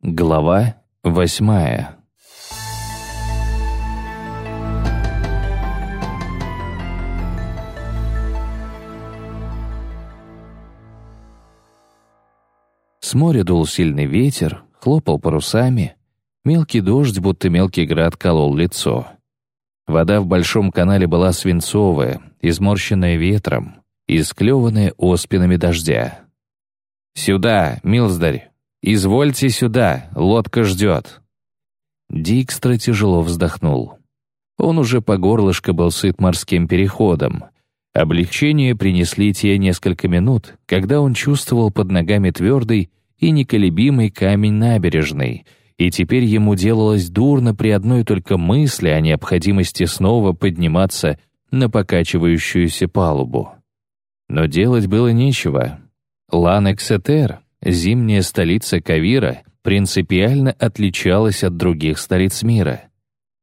Глава восьмая С моря дул сильный ветер, хлопал парусами. Мелкий дождь, будто мелкий град, колол лицо. Вода в большом канале была свинцовая, изморщенная ветром, и склеванная оспинами дождя. «Сюда, Милздарь! Извольте сюда, лодка ждет!» Дикстра тяжело вздохнул. Он уже по горлышко был сыт морским переходом. Облегчение принесли те несколько минут, когда он чувствовал под ногами твердый и неколебимый камень набережной — и теперь ему делалось дурно при одной только мысли о необходимости снова подниматься на покачивающуюся палубу. Но делать было нечего. Лан-Эксетер, зимняя столица Кавира, принципиально отличалась от других столиц мира.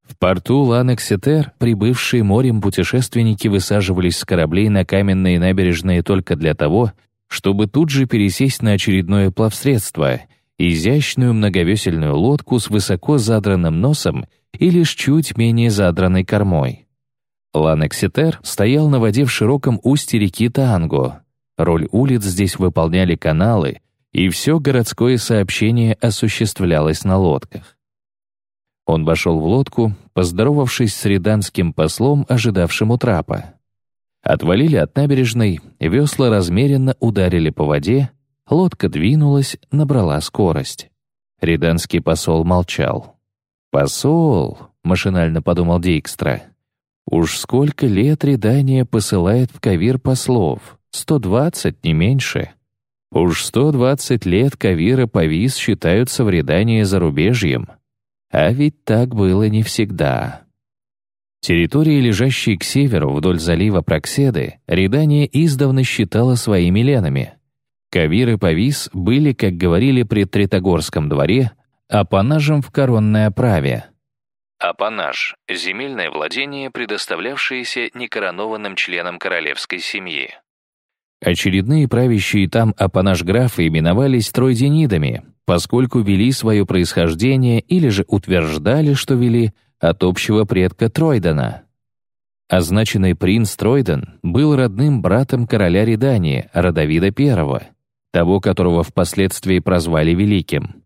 В порту Лан-Эксетер прибывшие морем путешественники высаживались с кораблей на каменные набережные только для того, чтобы тут же пересесть на очередное плавсредство — изящную многовесельную лодку с высоко задранным носом и лишь чуть менее задранной кормой. Ланекситер стоял на воде в широком устье реки Таанго. Роль улиц здесь выполняли каналы, и все городское сообщение осуществлялось на лодках. Он вошел в лодку, поздоровавшись с риданским послом, ожидавшим у трапа. Отвалили от набережной, весла размеренно ударили по воде, Лодка двинулась, набрала скорость. Риданский посол молчал. «Посол», — машинально подумал Дикстра, «уж сколько лет Ридания посылает в Кавир послов? Сто двадцать, не меньше. Уж сто двадцать лет Кавира повис считаются в Ридании зарубежьем. А ведь так было не всегда». Территории, лежащие к северу вдоль залива Прокседы, Ридания издавна считала своими ленами — Кавир и Павис были, как говорили при Тритогорском дворе, апанажем в коронной оправе. Апанаж — земельное владение, предоставлявшееся некоронованным членам королевской семьи. Очередные правящие там апанаж-графы именовались тройденидами, поскольку вели свое происхождение или же утверждали, что вели от общего предка Тройдена. Означенный принц Тройден был родным братом короля Редании, Родовида I, того, которого впоследствии прозвали Великим.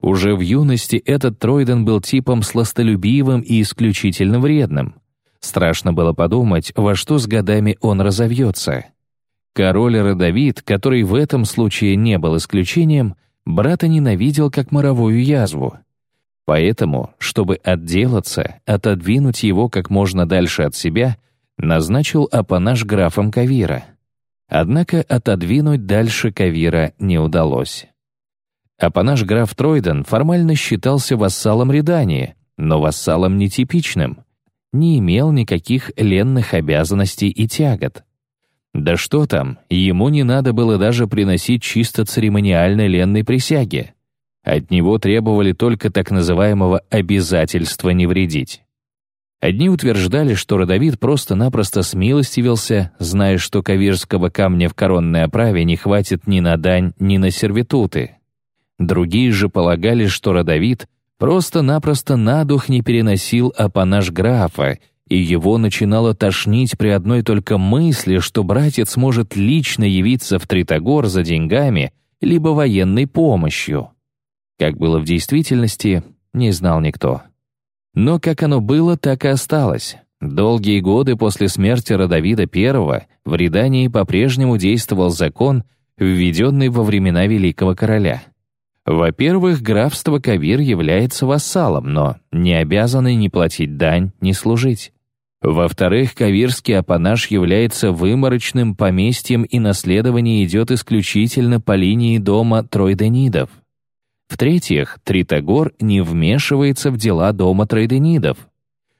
Уже в юности этот Тройден был типом сластолюбивым и исключительно вредным. Страшно было подумать, во что с годами он разовьется. Король Родовид, который в этом случае не был исключением, брата ненавидел как моровую язву. Поэтому, чтобы отделаться, отодвинуть его как можно дальше от себя, назначил апанаж графом Кавира — Однако отодвинуть дальше Кавира не удалось. Апанаж граф Тройден формально считался вассалом Редании, но вассалом нетипичным, не имел никаких ленных обязанностей и тягот. Да что там, ему не надо было даже приносить чисто церемониальной ленной присяги. От него требовали только так называемого «обязательства не вредить». Одни утверждали, что Родовид просто-напросто смилостивился, зная, что кавирского камня в коронной оправе не хватит ни на дань, ни на сервитуты. Другие же полагали, что Родовид просто-напросто на дух не переносил апанаж графа, и его начинало тошнить при одной только мысли, что братец может лично явиться в Тритогор за деньгами либо военной помощью. Как было в действительности, не знал никто. Но как оно было, так и осталось. Долгие годы после смерти Родовида I в Редании по-прежнему действовал закон, введенный во времена Великого Короля. Во-первых, графство Кавир является вассалом, но не обязаны ни платить дань, ни служить. Во-вторых, кавирский апанаж является выморочным поместьем и наследование идет исключительно по линии дома Тройденидов. В-третьих, Тритогор не вмешивается в дела дома тройденидов.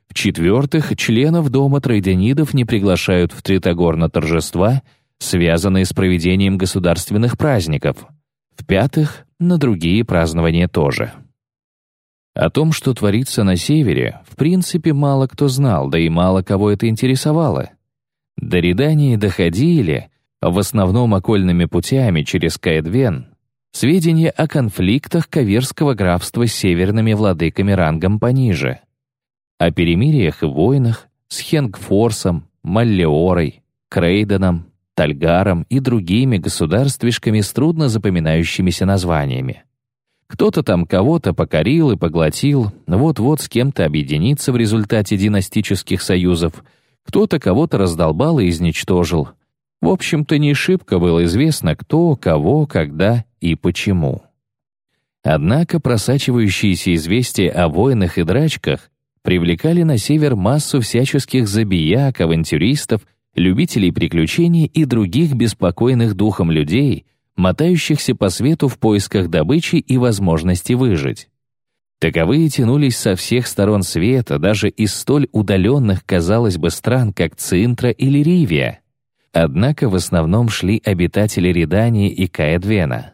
В-четвертых, членов дома тройденидов не приглашают в Тритогор на торжества, связанные с проведением государственных праздников. В-пятых, на другие празднования тоже. О том, что творится на севере, в принципе, мало кто знал, да и мало кого это интересовало. До Редании доходили, в основном окольными путями через Каэдвен, сведения о конфликтах Каверского графства с северными владыками рангом пониже, о перемириях и войнах с Хенгфорсом, Маллеорой, Крейденом, Тальгаром и другими государствишками с трудно запоминающимися названиями. Кто-то там кого-то покорил и поглотил, вот-вот с кем-то объединится в результате династических союзов, кто-то кого-то раздолбал и изничтожил. В общем-то, не шибко было известно, кто, кого, когда и почему. Однако просачивающиеся известия о войнах и драчках привлекали на север массу всяческих забияк, авантюристов, любителей приключений и других беспокойных духом людей — мотающихся по свету в поисках добычи и возможности выжить. Таковые тянулись со всех сторон света, даже из столь удаленных, казалось бы, стран, как Цинтра или Ривия. Однако в основном шли обитатели Редании и Каэдвена.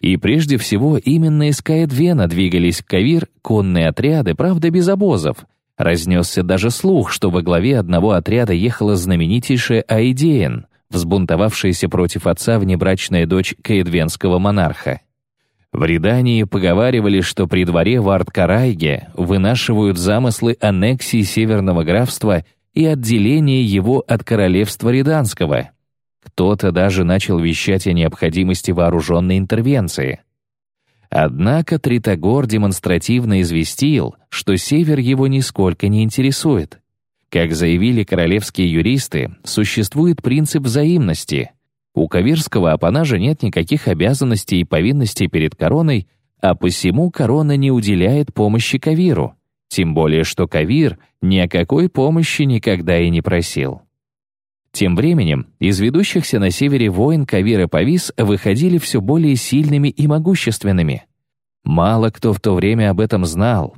И прежде всего именно из Каэдвена двигались в Кавир конные отряды, правда без обозов. Разнесся даже слух, что во главе одного отряда ехала знаменитейшая Аидеен — взбунтовавшаяся против отца внебрачная дочь каэдвенского монарха. В Редании поговаривали, что при дворе в Арткарайге вынашивают замыслы аннексии Северного графства и отделения его от королевства Реданского. Кто-то даже начал вещать о необходимости вооруженной интервенции. Однако Тритогор демонстративно известил, что север его нисколько не интересует. Как заявили королевские юристы, существует принцип взаимности. У кавирского апанажа нет никаких обязанностей и повинностей перед короной, а посему корона не уделяет помощи Кавиру. Тем более, что Кавир ни о какой помощи никогда и не просил. Тем временем из ведущихся на севере войн Кавир и Павис выходили все более сильными и могущественными. Мало кто в то время об этом знал,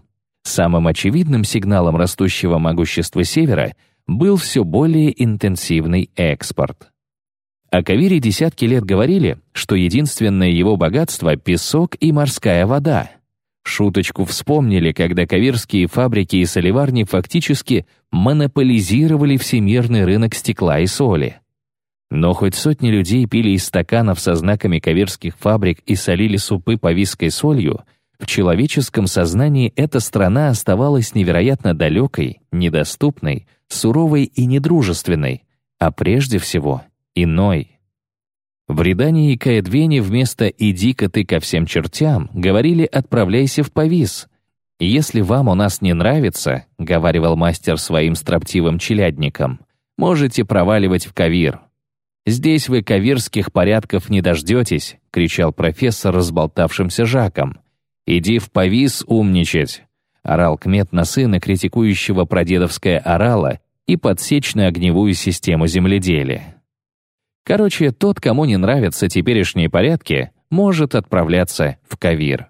Самым очевидным сигналом растущего могущества Севера был все более интенсивный экспорт. О Кавире десятки лет говорили, что единственное его богатство — песок и морская вода. Шуточку вспомнили, когда кавирские фабрики и соливарни фактически монополизировали всемирный рынок стекла и соли. Но хоть сотни людей пили из стаканов со знаками кавирских фабрик и солили супы по виской солью — в человеческом сознании эта страна оставалась невероятно далекой, недоступной, суровой и недружественной, а прежде всего иной. В Редании и Каэдвене вместо «иди-ка ты ко всем чертям» говорили «отправляйся в Повис». «Если вам у нас не нравится», — говаривал мастер своим строптивым челядникам, «можете проваливать в Кавир». «Здесь вы кавирских порядков не дождетесь», — кричал профессор разболтавшимся Жаком. «Иди в повис умничать!» — орал Кмет на сына, критикующего прадедовское орало и подсечную огневую систему земледелия. Короче, тот, кому не нравятся теперешние порядки, может отправляться в Кавир.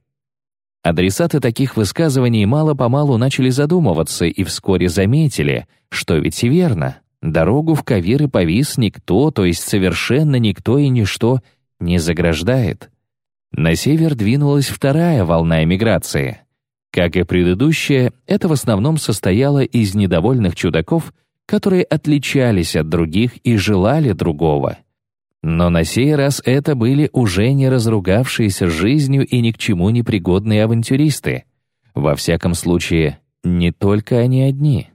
Адресаты таких высказываний мало-помалу начали задумываться и вскоре заметили, что ведь и верно, дорогу в Кавир и повис никто, то есть совершенно никто и ничто, не заграждает. На север двинулась вторая волна эмиграции. Как и предыдущая, это в основном состояло из недовольных чудаков, которые отличались от других и желали другого. Но на сей раз это были уже не разругавшиеся жизнью и ни к чему не пригодные авантюристы. Во всяком случае, не только они одни.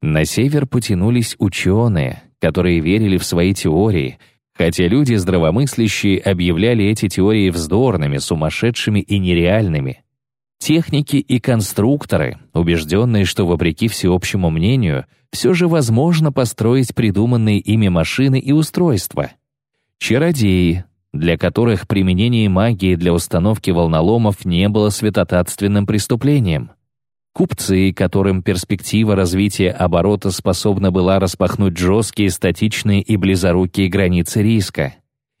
На север потянулись ученые, которые верили в свои теории — хотя люди здравомыслящие объявляли эти теории вздорными, сумасшедшими и нереальными. Техники и конструкторы, убежденные, что, вопреки всеобщему мнению, все же возможно построить придуманные ими машины и устройства. Чародеи, для которых применение магии для установки волноломов не было святотатственным преступлением купцы, которым перспектива развития оборота способна была распахнуть жесткие, статичные и близорукие границы риска.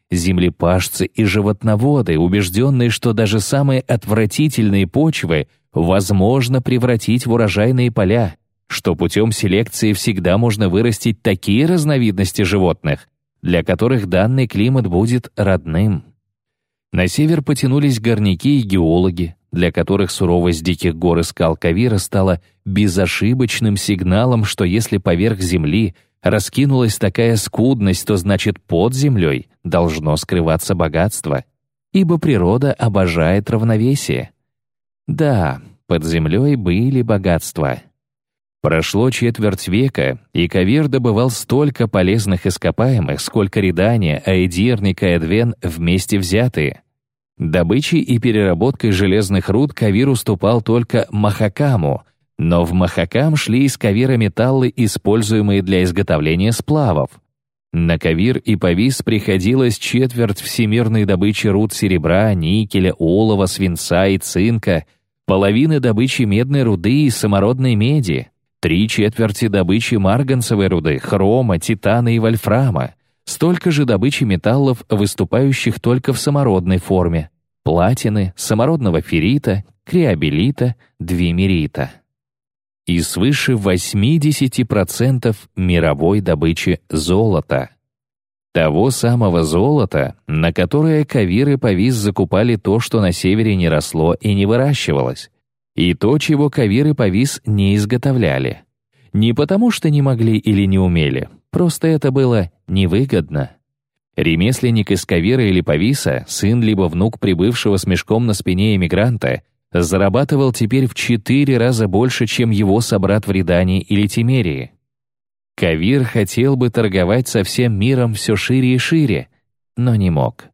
Землепашцы и животноводы, убежденные, что даже самые отвратительные почвы возможно превратить в урожайные поля, что путем селекции всегда можно вырастить такие разновидности животных, для которых данный климат будет родным. На север потянулись горняки и геологи, для которых суровость диких гор и скал Кавира стала безошибочным сигналом, что если поверх земли раскинулась такая скудность, то значит под землей должно скрываться богатство. ибо природа обожает равновесие. Да, под землей были богатства. Прошло четверть века, и Кавир добывал столько полезных ископаемых, сколько Редания, Аэдирник и Эдвен вместе взятые. Добычей и переработкой железных руд Кавир уступал только Махакаму, но в Махакам шли из Кавира металлы, используемые для изготовления сплавов. На Кавир и Повис приходилось четверть всемирной добычи руд серебра, никеля, олова, свинца и цинка, половины добычи медной руды и самородной меди, три четверти добычи марганцевой руды, хрома, титана и вольфрама, столько же добычи металлов, выступающих только в самородной форме, платины, самородного феррита, криобелита, двимерита. И свыше 80% мировой добычи золота. Того самого золота, на которое Кавир Повис закупали то, что на севере не росло и не выращивалось, и то, чего Кавир Повис не изготовляли. Не потому, что не могли или не умели, просто это было невыгодно. Ремесленник из Кавира или Повиса, сын либо внук прибывшего с мешком на спине эмигранта, зарабатывал теперь в четыре раза больше, чем его собрат в Ридании или Тимерии. Кавир хотел бы торговать со всем миром все шире и шире, но не мог.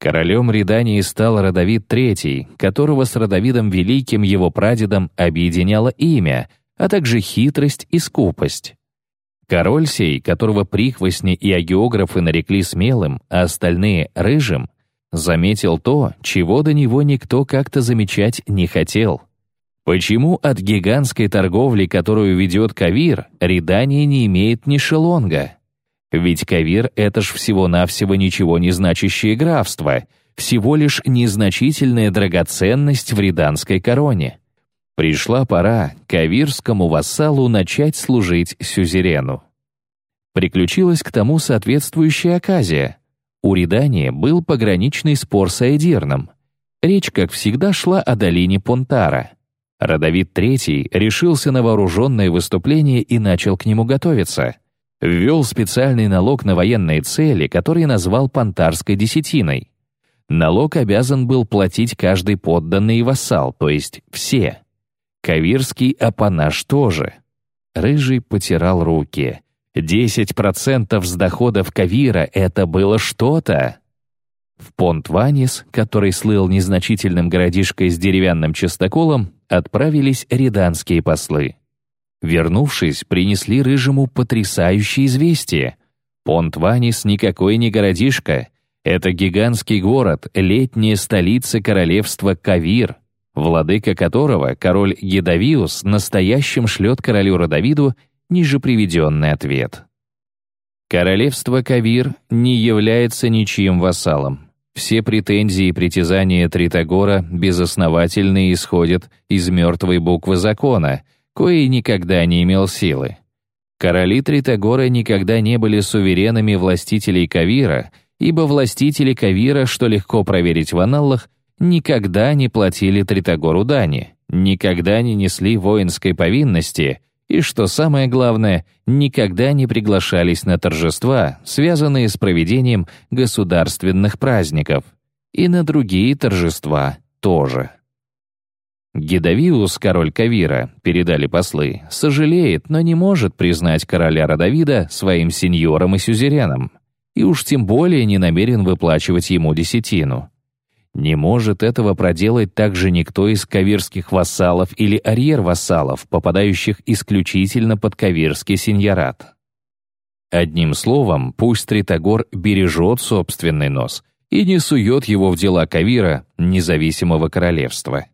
Королем Ридании стал Родовид III, которого с Родовидом Великим его прадедом объединяло имя, а также хитрость и скупость. Король сей, которого прихвостни и агеографы нарекли смелым, а остальные — рыжим, заметил то, чего до него никто как-то замечать не хотел. Почему от гигантской торговли, которую ведет Кавир, Редания не имеет ни шелонга? Ведь Кавир — это ж всего-навсего ничего не значащее графство, всего лишь незначительная драгоценность в риданской короне. Пришла пора кавирскому вассалу начать служить сюзерену. Приключилась к тому соответствующая оказия. У Ридания был пограничный спор с Айдирном. Речь, как всегда, шла о долине Понтара. Родовид III решился на вооруженное выступление и начал к нему готовиться. Ввел специальный налог на военные цели, который назвал Понтарской десятиной. Налог обязан был платить каждый подданный вассал, то есть все. Кавирский апанаж тоже. Рыжий потирал руки. Десять процентов с доходов Кавира — это было что-то. В Понт-Ванис, который слыл незначительным городишкой с деревянным частоколом, отправились реданские послы. Вернувшись, принесли Рыжему потрясающее известие. Понт-Ванис никакой не городишко. Это гигантский город, летняя столица королевства Кавир — владыка которого, король Гедавиус, настоящим шлет королю Родовиду ниже приведенный ответ. Королевство Кавир не является ничьим вассалом. Все претензии и притязания Тритогора безосновательно исходят из мертвой буквы закона, коей никогда не имел силы. Короли Тритогора никогда не были суверенами властителей Кавира, ибо властители Кавира, что легко проверить в аналлах, никогда не платили Тритогору дани, никогда не несли воинской повинности и, что самое главное, никогда не приглашались на торжества, связанные с проведением государственных праздников, и на другие торжества тоже. Гедовиус, король Кавира, передали послы, сожалеет, но не может признать короля Родовида своим сеньором и сюзереном, и уж тем более не намерен выплачивать ему десятину. Не может этого проделать также никто из кавирских вассалов или арьер-вассалов, попадающих исключительно под кавирский сеньорат. Одним словом, пусть Тритогор бережет собственный нос и не сует его в дела Кавира, независимого королевства.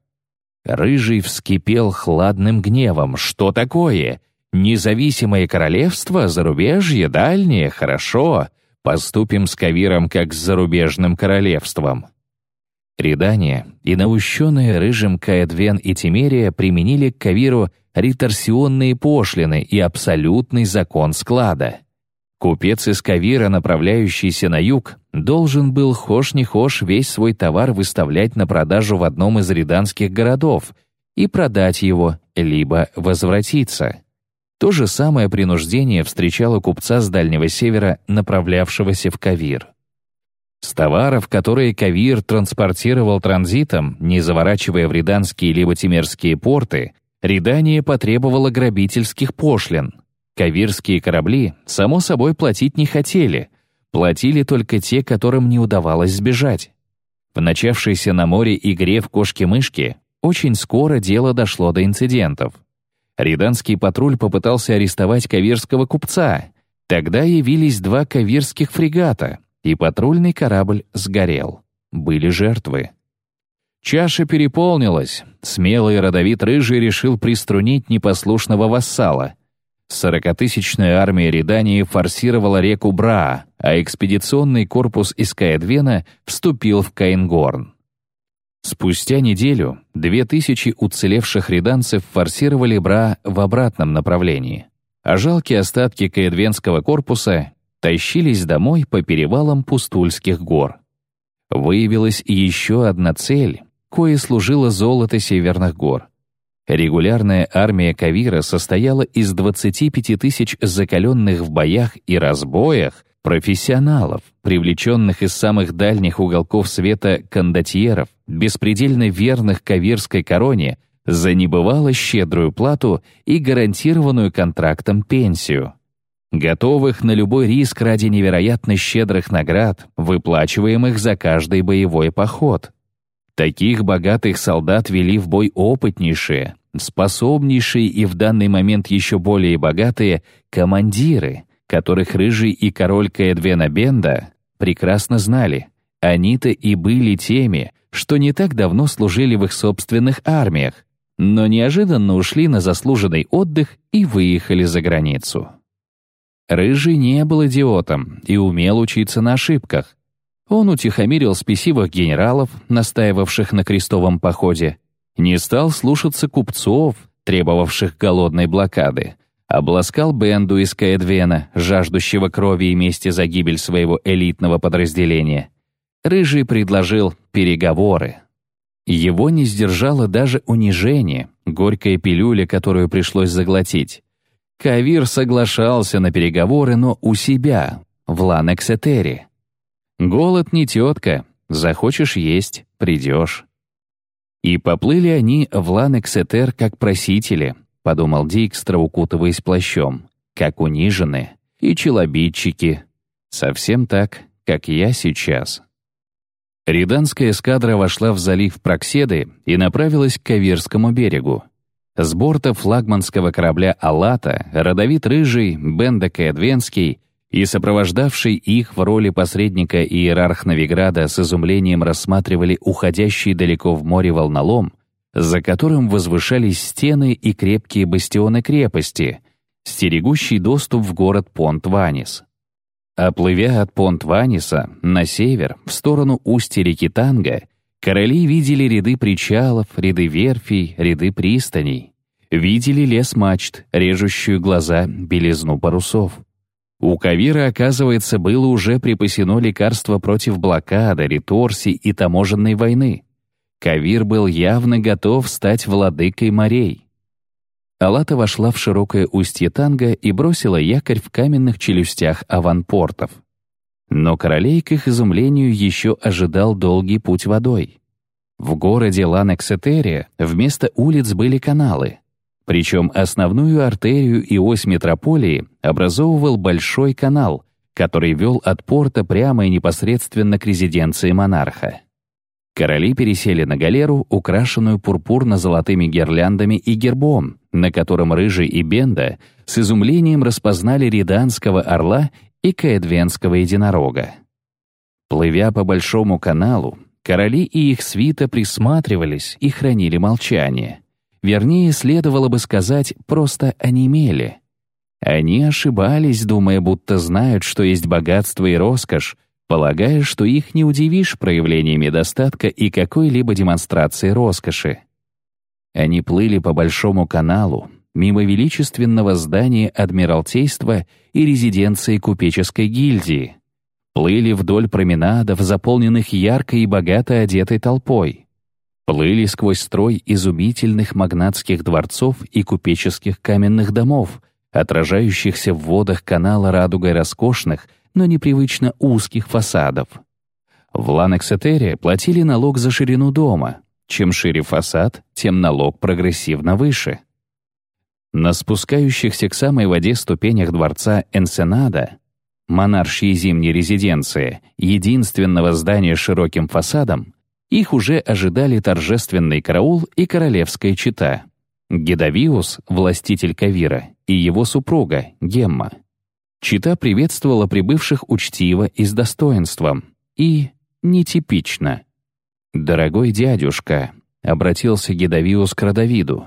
Рыжий вскипел хладным гневом. Что такое? Независимое королевство, зарубежье, дальнее, хорошо. Поступим с Кавиром как с зарубежным королевством. Редания и наущенные рыжим Каэдвен и Тимерия применили к Кавиру реторсионные пошлины и абсолютный закон склада. Купец из Кавира, направляющийся на юг, должен был хошь не хошь весь свой товар выставлять на продажу в одном из реданских городов и продать его, либо возвратиться. То же самое принуждение встречало купца с Дальнего Севера, направлявшегося в Кавир. С товаров, которые Кавир транспортировал транзитом, не заворачивая в риданские либо тимерские порты, Ридания потребовала грабительских пошлин. Кавирские корабли, само собой, платить не хотели. Платили только те, которым не удавалось сбежать. В начавшейся на море игре в кошки-мышки очень скоро дело дошло до инцидентов. Риданский патруль попытался арестовать кавирского купца. Тогда явились два кавирских фрегата, и патрульный корабль сгорел. Были жертвы. Чаша переполнилась. Смелый родовит рыжий решил приструнить непослушного вассала. Сорокатысячная армия Редании форсировала реку Бра, а экспедиционный корпус из Каэдвена вступил в Каингорн. Спустя неделю две тысячи уцелевших реданцев форсировали Бра в обратном направлении, а жалкие остатки Каэдвенского корпуса тащились домой по перевалам Пустульских гор. Выявилась еще одна цель, кое служило золото Северных гор. Регулярная армия Кавира состояла из 25 тысяч закаленных в боях и разбоях профессионалов, привлеченных из самых дальних уголков света кондотьеров, беспредельно верных кавирской короне, за небывало щедрую плату и гарантированную контрактом пенсию. Готовых на любой риск ради невероятно щедрых наград, выплачиваемых за каждый боевой поход. Таких богатых солдат вели в бой опытнейшие, способнейшие и в данный момент еще более богатые командиры, которых Рыжий и король Каэдвена Бенда прекрасно знали. Они-то и были теми, что не так давно служили в их собственных армиях, но неожиданно ушли на заслуженный отдых и выехали за границу. Рыжий не был идиотом и умел учиться на ошибках. Он утихомирил спесивых генералов, настаивавших на крестовом походе, не стал слушаться купцов, требовавших голодной блокады, обласкал Бенду из Каэдвена, жаждущего крови и мести за гибель своего элитного подразделения. Рыжий предложил переговоры. Его не сдержало даже унижение, горькая пилюля, которую пришлось заглотить. Кавир соглашался на переговоры, но у себя, в Ланексетере. Голод не тетка, захочешь есть — придешь. И поплыли они в Ланексетер как просители, подумал Дикстра, укутываясь плащом, как униженные и челобитчики. Совсем так, как я сейчас. Риданская эскадра вошла в залив Прокседы и направилась к Каверскому берегу. С борта флагманского корабля «Алата» родовит рыжий Бенда Каэдвенский и сопровождавший их в роли посредника иерарх Новиграда с изумлением рассматривали уходящий далеко в море волнолом, за которым возвышались стены и крепкие бастионы крепости, стерегущий доступ в город Понт-Ванис. Оплывя от Понт-Ваниса на север, в сторону устья реки Танга, короли видели ряды причалов, ряды верфей, ряды пристаней. Видели лес мачт, режущую глаза белизну парусов. У Кавира, оказывается, было уже припасено лекарство против блокады, реторсий и таможенной войны. Кавир был явно готов стать владыкой морей. Алата вошла в широкое устье Танга и бросила якорь в каменных челюстях аванпортов. Но королей, к их изумлению, еще ожидал долгий путь водой. В городе Ланексетерия вместо улиц были каналы, причем основную артерию и ось метрополии образовывал большой канал, который вел от порта прямо и непосредственно к резиденции монарха. Короли пересели на галеру, украшенную пурпурно-золотыми гирляндами и гербом, на котором Рыжий и Бенда с изумлением распознали риданского орла и каэдвенского единорога. Плывя по большому каналу, короли и их свита присматривались и хранили молчание. Вернее, следовало бы сказать, просто онемели. Они ошибались, думая, будто знают, что есть богатство и роскошь, полагая, что их не удивишь проявлениями достатка и какой-либо демонстрации роскоши. Они плыли по Большому каналу, мимо величественного здания Адмиралтейства и резиденции купеческой гильдии. Плыли вдоль променадов, заполненных яркой и богато одетой толпой плыли сквозь строй изумительных магнатских дворцов и купеческих каменных домов, отражающихся в водах канала радугой роскошных, но непривычно узких фасадов. В Ланексетере платили налог за ширину дома. Чем шире фасад, тем налог прогрессивно выше. На спускающихся к самой воде ступенях дворца Энсенада, монаршьей зимней резиденции, единственного здания с широким фасадом, их уже ожидали торжественный караул и королевская чита. Гедавиус, властитель Кавира, и его супруга, Гемма. Чита приветствовала прибывших учтиво и с достоинством. И нетипично. «Дорогой дядюшка», — обратился Гедавиус к Родовиду.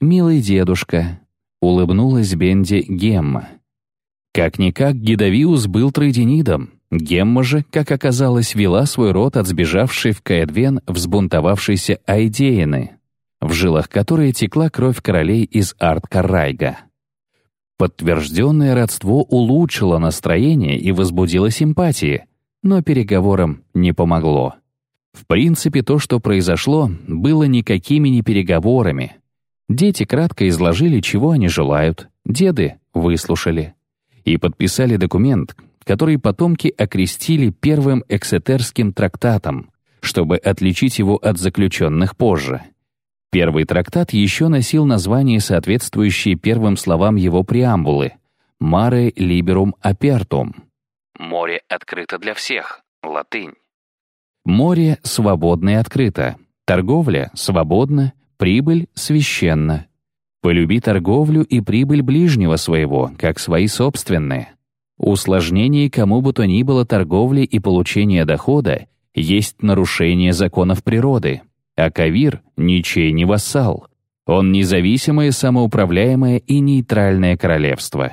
«Милый дедушка», — улыбнулась Бенди Гемма. Как-никак Гедавиус был тройденидом. Гемма же, как оказалось, вела свой род от сбежавшей в Каэдвен взбунтовавшейся Айдеины, в жилах которой текла кровь королей из Арт-Каррайга. Подтвержденное родство улучшило настроение и возбудило симпатии, но переговорам не помогло. В принципе, то, что произошло, было никакими не переговорами. Дети кратко изложили, чего они желают, деды выслушали. И подписали документ, который потомки окрестили первым эксетерским трактатом, чтобы отличить его от заключенных позже. Первый трактат еще носил название, соответствующее первым словам его преамбулы «Mare liberum apertum» — «Море открыто для всех» — латынь. Море свободно и открыто, торговля свободна, прибыль священна. Полюби торговлю и прибыль ближнего своего, как свои собственные. Усложнение кому бы то ни было торговли и получения дохода есть нарушение законов природы — а Кавир — ничей не вассал. Он независимое, самоуправляемое и нейтральное королевство.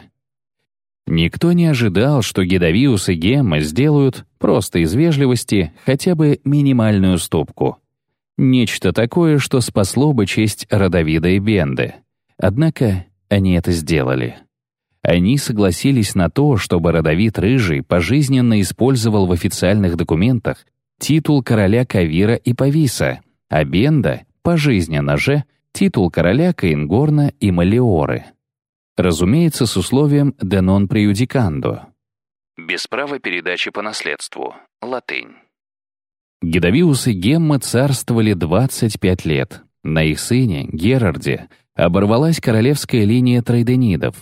Никто не ожидал, что Гедавиус и Гемма сделают, просто из вежливости, хотя бы минимальную ступку. Нечто такое, что спасло бы честь Родовида и Бенды. Однако они это сделали. Они согласились на то, чтобы Родовид Рыжий пожизненно использовал в официальных документах титул короля Кавира и Пависа — а Бенда — пожизненно же титул короля Каингорна и Малиоры. Разумеется, с условием «de non prejudicando» — без права передачи по наследству, латынь. Гедовиус и Гемма царствовали 25 лет. На их сыне, Герарде, оборвалась королевская линия тройденидов.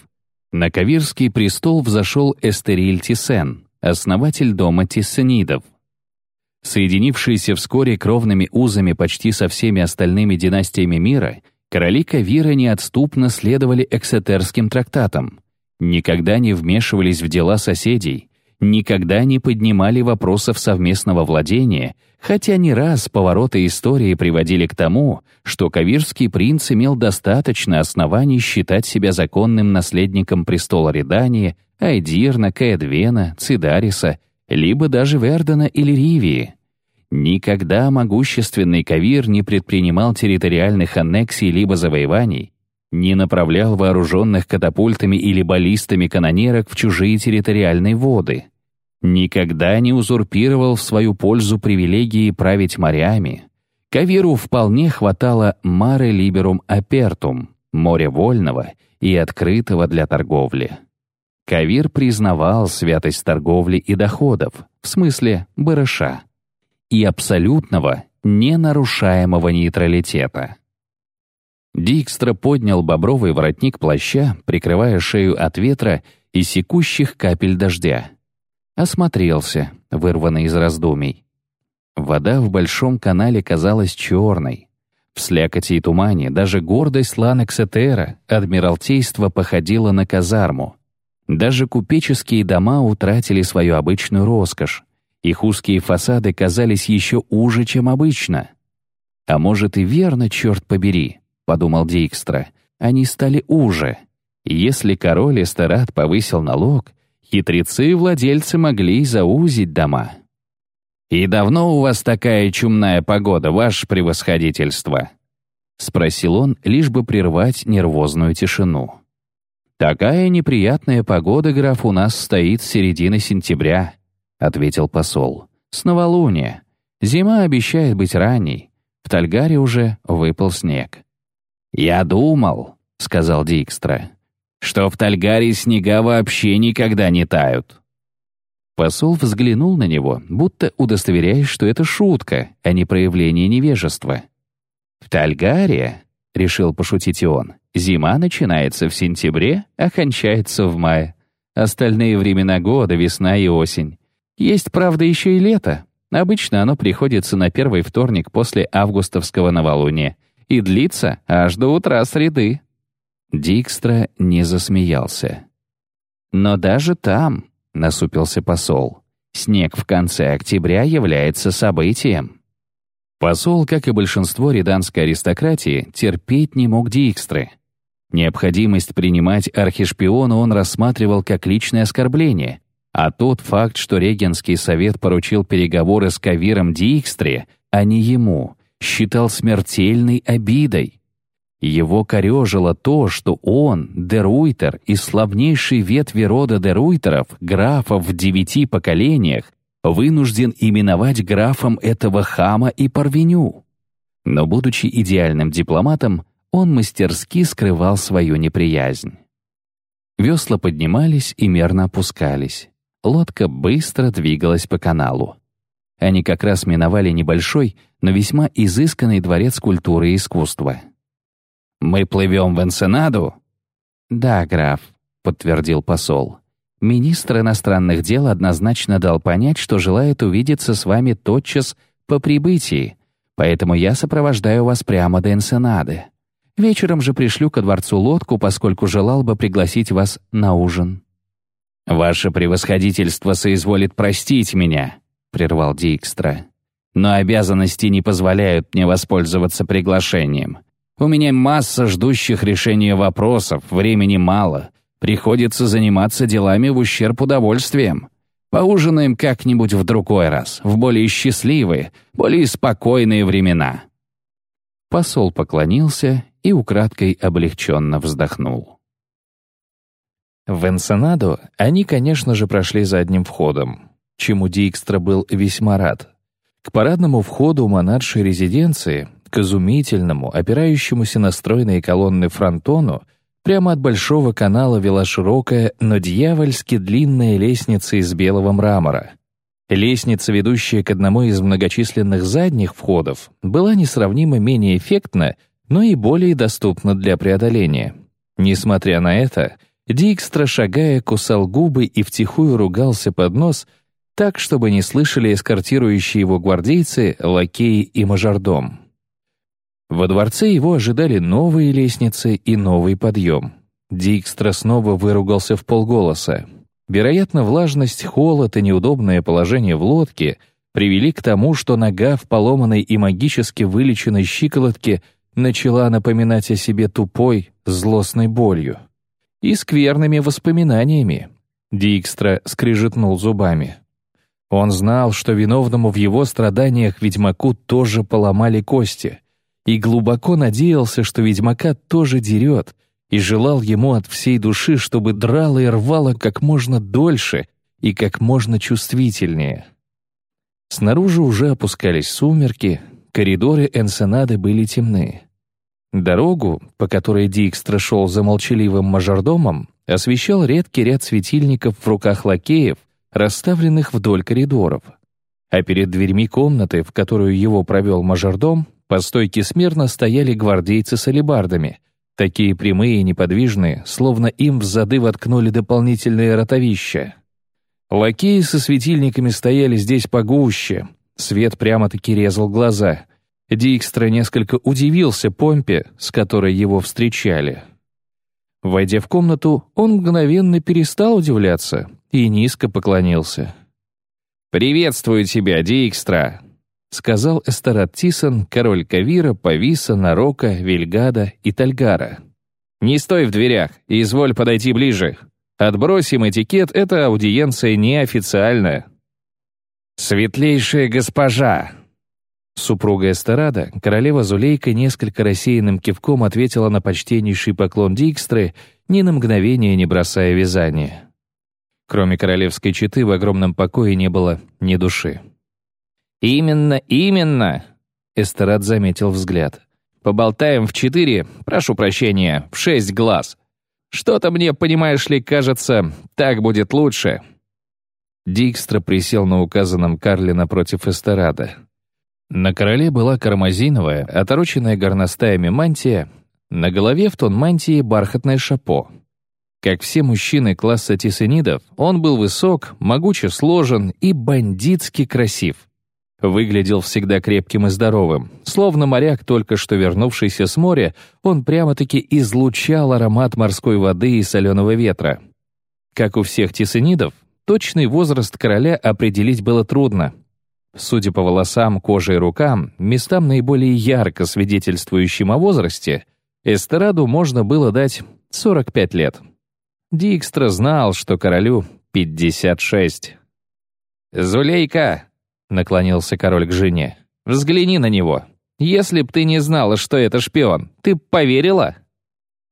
На Кавирский престол взошел Эстериль Тисен, основатель дома Тиссенидов — Соединившиеся вскоре кровными узами почти со всеми остальными династиями мира, короли Кавира неотступно следовали эксетерским трактатам, никогда не вмешивались в дела соседей, никогда не поднимали вопросов совместного владения, хотя не раз повороты истории приводили к тому, что кавирский принц имел достаточно оснований считать себя законным наследником престола Редания, Айдирна, Каэдвена, Цидариса, либо даже Вердена или Ривии. Никогда могущественный Кавир не предпринимал территориальных аннексий либо завоеваний, не направлял вооруженных катапультами или баллистами канонерок в чужие территориальные воды, никогда не узурпировал в свою пользу привилегии править морями. Кавиру вполне хватало «маре либерум апертум» — моря вольного и открытого для торговли. Кавир признавал святость торговли и доходов, в смысле барыша и абсолютного, ненарушаемого нейтралитета. Дикстра поднял бобровый воротник плаща, прикрывая шею от ветра и секущих капель дождя. Осмотрелся, вырванный из раздумий. Вода в большом канале казалась черной. В слякоти и тумане даже гордость Ланексетера, адмиралтейства, походила на казарму. Даже купеческие дома утратили свою обычную роскошь, их узкие фасады казались еще уже, чем обычно. «А может и верно, черт побери», — подумал Дикстра, — «они стали уже. Если король Эстерат повысил налог, хитрецы-владельцы могли заузить дома». «И давно у вас такая чумная погода, ваше превосходительство?» — спросил он, лишь бы прервать нервозную тишину. «Такая неприятная погода, граф, у нас стоит с середины сентября», — ответил посол. «С новолуния. Зима обещает быть ранней. В Тальгаре уже выпал снег». «Я думал», — сказал Дикстра, «что в Тальгаре снега вообще никогда не тают». Посол взглянул на него, будто удостоверяясь, что это шутка, а не проявление невежества. «В Тальгаре», — решил пошутить он, — «зима начинается в сентябре, а кончается в мае. Остальные времена года — весна и осень. Есть, правда, еще и лето. Обычно оно приходится на первый вторник после августовского новолуния и длится аж до утра среды». Дикстра не засмеялся. «Но даже там, насупился посол. Снег в конце октября является событием. Посол, как и большинство риданской аристократии, терпеть не мог Дикстры. Необходимость принимать архишпиона он рассматривал как личное оскорбление, а тот факт, что Регенский совет поручил переговоры с Кавиром Дикстре, а не ему, считал смертельной обидой. Его корежило то, что он, Деруйтер, из славнейшей ветви рода Деруйтеров, графов в девяти поколениях, вынужден именовать графом этого хама и парвеню. Но, будучи идеальным дипломатом, он мастерски скрывал свою неприязнь. Весла поднимались и мерно опускались. Лодка быстро двигалась по каналу. Они как раз миновали небольшой, но весьма изысканный дворец культуры и искусства. «Мы плывем в Энсенаду?» «Да, граф», — подтвердил посол. «Министр иностранных дел однозначно дал понять, что желает увидеться с вами тотчас по прибытии, поэтому я сопровождаю вас прямо до Энсенады. Вечером же пришлю ко дворцу лодку, поскольку желал бы пригласить вас на ужин». «Ваше превосходительство соизволит простить меня», — прервал Дикстра. «Но обязанности не позволяют мне воспользоваться приглашением. У меня масса ждущих решения вопросов, времени мало. Приходится заниматься делами в ущерб удовольствием. Поужинаем как-нибудь в другой раз, в более счастливые, более спокойные времена». Посол поклонился и украдкой облегченно вздохнул. В Энсенадо они, конечно же, прошли задним входом, чему Дикстра был весьма рад. К парадному входу монаршей резиденции к изумительному, опирающемуся на стройные колонны фронтону, прямо от большого канала вела широкая, но дьявольски длинная лестница из белого мрамора. Лестница, ведущая к одному из многочисленных задних входов, была несравнимо менее эффектна, но и более доступна для преодоления. Несмотря на это, Дикстра, шагая, кусал губы и втихую ругался под нос, так, чтобы не слышали эскортирующие его гвардейцы, лакеи и мажордом. Во дворце его ожидали новые лестницы и новый подъем. Дикстра снова выругался в полголоса. Вероятно, влажность, холод и неудобное положение в лодке привели к тому, что нога в поломанной и магически вылеченной щиколотке начала напоминать о себе тупой, злостной болью. И скверными воспоминаниями. Дикстра скрижетнул зубами. Он знал, что виновному в его страданиях ведьмаку тоже поломали кости — и глубоко надеялся, что ведьмака тоже дерет, и желал ему от всей души, чтобы драло и рвало как можно дольше и как можно чувствительнее. Снаружи уже опускались сумерки, коридоры Энсенады были темны. Дорогу, по которой Дикстра шел за молчаливым мажордомом, освещал редкий ряд светильников в руках лакеев, расставленных вдоль коридоров. А перед дверьми комнаты, в которую его провел мажордом, по стойке смирно стояли гвардейцы с алебардами, такие прямые и неподвижные, словно им в зады воткнули дополнительные ротовища. Лакеи со светильниками стояли здесь погуще, свет прямо-таки резал глаза. Дикстра несколько удивился помпе, с которой его встречали. Войдя в комнату, он мгновенно перестал удивляться и низко поклонился. «Приветствую тебя, Дикстра!» — сказал Эстерат Тисон, король Кавира, Пависа, Нарока, Вильгада и Тальгара. «Не стой в дверях и изволь подойти ближе. Отбросим этикет, эта аудиенция неофициальная». «Светлейшая госпожа!» Супруга Эстерада, королева Зулейка, несколько рассеянным кивком ответила на почтеннейший поклон Дикстры, ни на мгновение не бросая вязание. Кроме королевской четы в огромном покое не было ни души. «Именно, именно!» Эстерад заметил взгляд. «Поболтаем в четыре, прошу прощения, в шесть глаз. Что-то мне, понимаешь ли, кажется, так будет лучше». Дикстра присел на указанном Карле напротив эстерада. На короле была кармазиновая, отороченная горностаями мантия, на голове в тон мантии бархатное шапо. Как все мужчины класса тисенидов, он был высок, могуче сложен и бандитски красив. Выглядел всегда крепким и здоровым. Словно моряк, только что вернувшийся с моря, он прямо-таки излучал аромат морской воды и соленого ветра. Как у всех тисенидов, точный возраст короля определить было трудно. Судя по волосам, коже и рукам, местам наиболее ярко свидетельствующим о возрасте, Эстераду можно было дать 45 лет. Дикстра знал, что королю 56. «Зулейка!» — наклонился король к жене. «Взгляни на него. Если б ты не знала, что это шпион, ты б поверила?»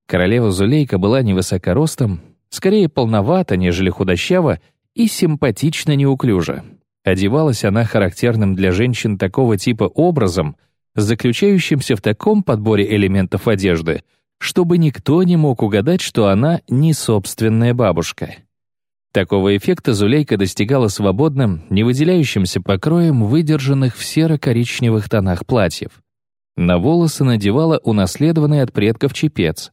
Королева Зулейка была невысокоростом, скорее полновата, нежели худощава, и симпатично неуклюжа. Одевалась она характерным для женщин такого типа образом, заключающимся в таком подборе элементов одежды, чтобы никто не мог угадать, что она не собственная бабушка. Такого эффекта Зулейка достигала свободным, не выделяющимся покроем выдержанных в серо-коричневых тонах платьев. На волосы надевала унаследованный от предков чепец.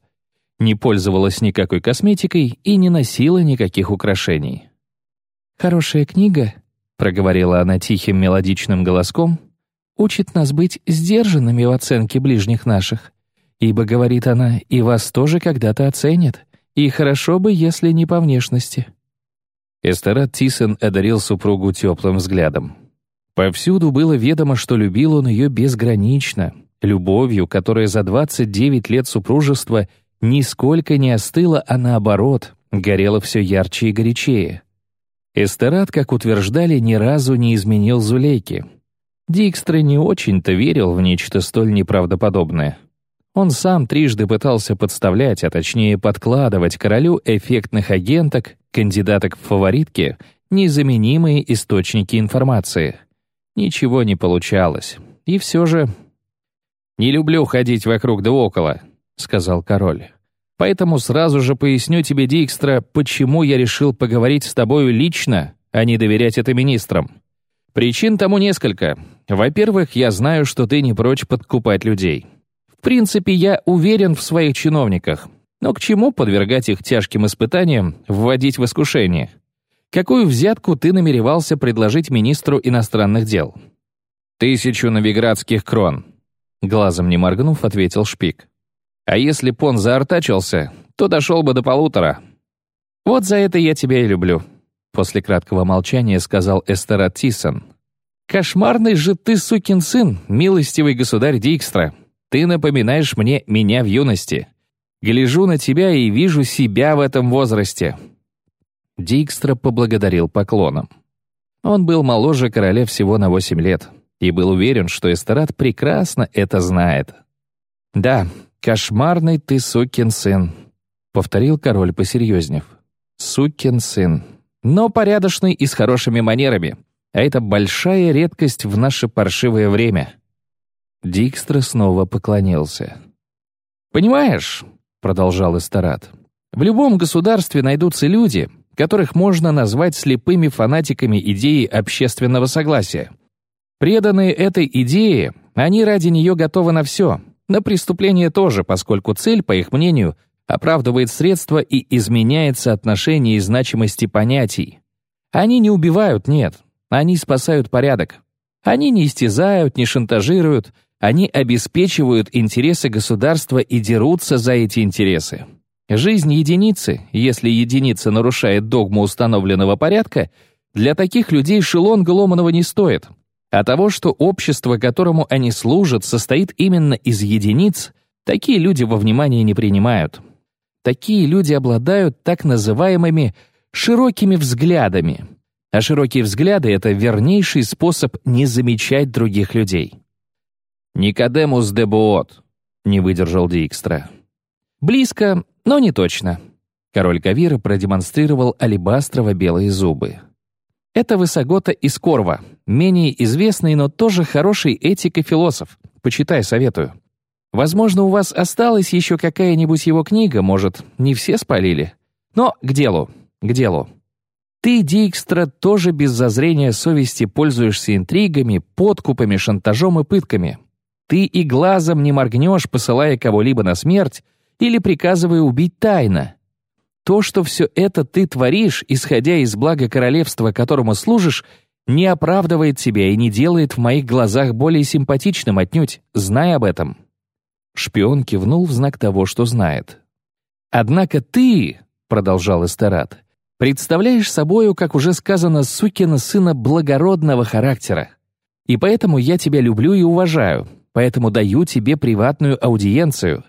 Не пользовалась никакой косметикой и не носила никаких украшений. «Хорошая книга», — проговорила она тихим мелодичным голоском, «учит нас быть сдержанными в оценке ближних наших. Ибо, говорит она, и вас тоже когда-то оценят, и хорошо бы, если не по внешности». Эстерат Тисон одарил супругу теплым взглядом. Повсюду было ведомо, что любил он ее безгранично, любовью, которая за 29 лет супружества нисколько не остыла, а наоборот, горела все ярче и горячее. Эстерат, как утверждали, ни разу не изменил Зулейки. Дикстра не очень-то верил в нечто столь неправдоподобное. Он сам трижды пытался подставлять, а точнее подкладывать королю эффектных агенток, кандидаток в фаворитки, незаменимые источники информации. Ничего не получалось. И все же... «Не люблю ходить вокруг да около», — сказал король. «Поэтому сразу же поясню тебе, Дикстра, почему я решил поговорить с тобою лично, а не доверять это министрам. Причин тому несколько. Во-первых, я знаю, что ты не прочь подкупать людей. В принципе, я уверен в своих чиновниках. Но к чему подвергать их тяжким испытаниям, вводить в искушение? Какую взятку ты намеревался предложить министру иностранных дел? Тысячу новиградских крон. Глазом не моргнув, ответил Шпик. А если б он заортачился, то дошел бы до полутора. Вот за это я тебя и люблю. После краткого молчания сказал Эстерат Тисон. «Кошмарный же ты, сукин сын, милостивый государь Дикстра. Ты напоминаешь мне меня в юности. Гляжу на тебя и вижу себя в этом возрасте». Дикстра поблагодарил поклоном. Он был моложе короля всего на восемь лет и был уверен, что Эстерат прекрасно это знает. «Да, кошмарный ты сукин сын», — повторил король посерьезнев. «Сукин сын. Но порядочный и с хорошими манерами. А это большая редкость в наше паршивое время». Дикстра снова поклонился. «Понимаешь», — продолжал Эстерат, «в любом государстве найдутся люди, которых можно назвать слепыми фанатиками идеи общественного согласия. Преданные этой идее, они ради нее готовы на все, на преступление тоже, поскольку цель, по их мнению, оправдывает средства и изменяет соотношение и значимости понятий. Они не убивают, нет, они спасают порядок. Они не истязают, не шантажируют, они обеспечивают интересы государства и дерутся за эти интересы. Жизнь единицы, если единица нарушает догму установленного порядка, для таких людей шелон ломаного не стоит. А того, что общество, которому они служат, состоит именно из единиц, такие люди во внимание не принимают. Такие люди обладают так называемыми «широкими взглядами». А широкие взгляды — это вернейший способ не замечать других людей. «Никодемус де Буот», — не выдержал Дикстра. «Близко, но не точно». Король Кавира продемонстрировал алебастрово-белые зубы. Это Высогота из Корва, менее известный, но тоже хороший этик и философ. Почитай, советую. Возможно, у вас осталась еще какая-нибудь его книга, может, не все спалили. Но к делу, к делу. Ты, Дикстра, тоже без зазрения совести пользуешься интригами, подкупами, шантажом и пытками. Ты и глазом не моргнешь, посылая кого-либо на смерть или приказывая убить тайно. То, что все это ты творишь, исходя из блага королевства, которому служишь, не оправдывает тебя и не делает в моих глазах более симпатичным отнюдь, знай об этом». Шпион кивнул в знак того, что знает. «Однако ты, — продолжал Эстерат, — представляешь собою, как уже сказано, сукина сына благородного характера. И поэтому я тебя люблю и уважаю, поэтому даю тебе приватную аудиенцию.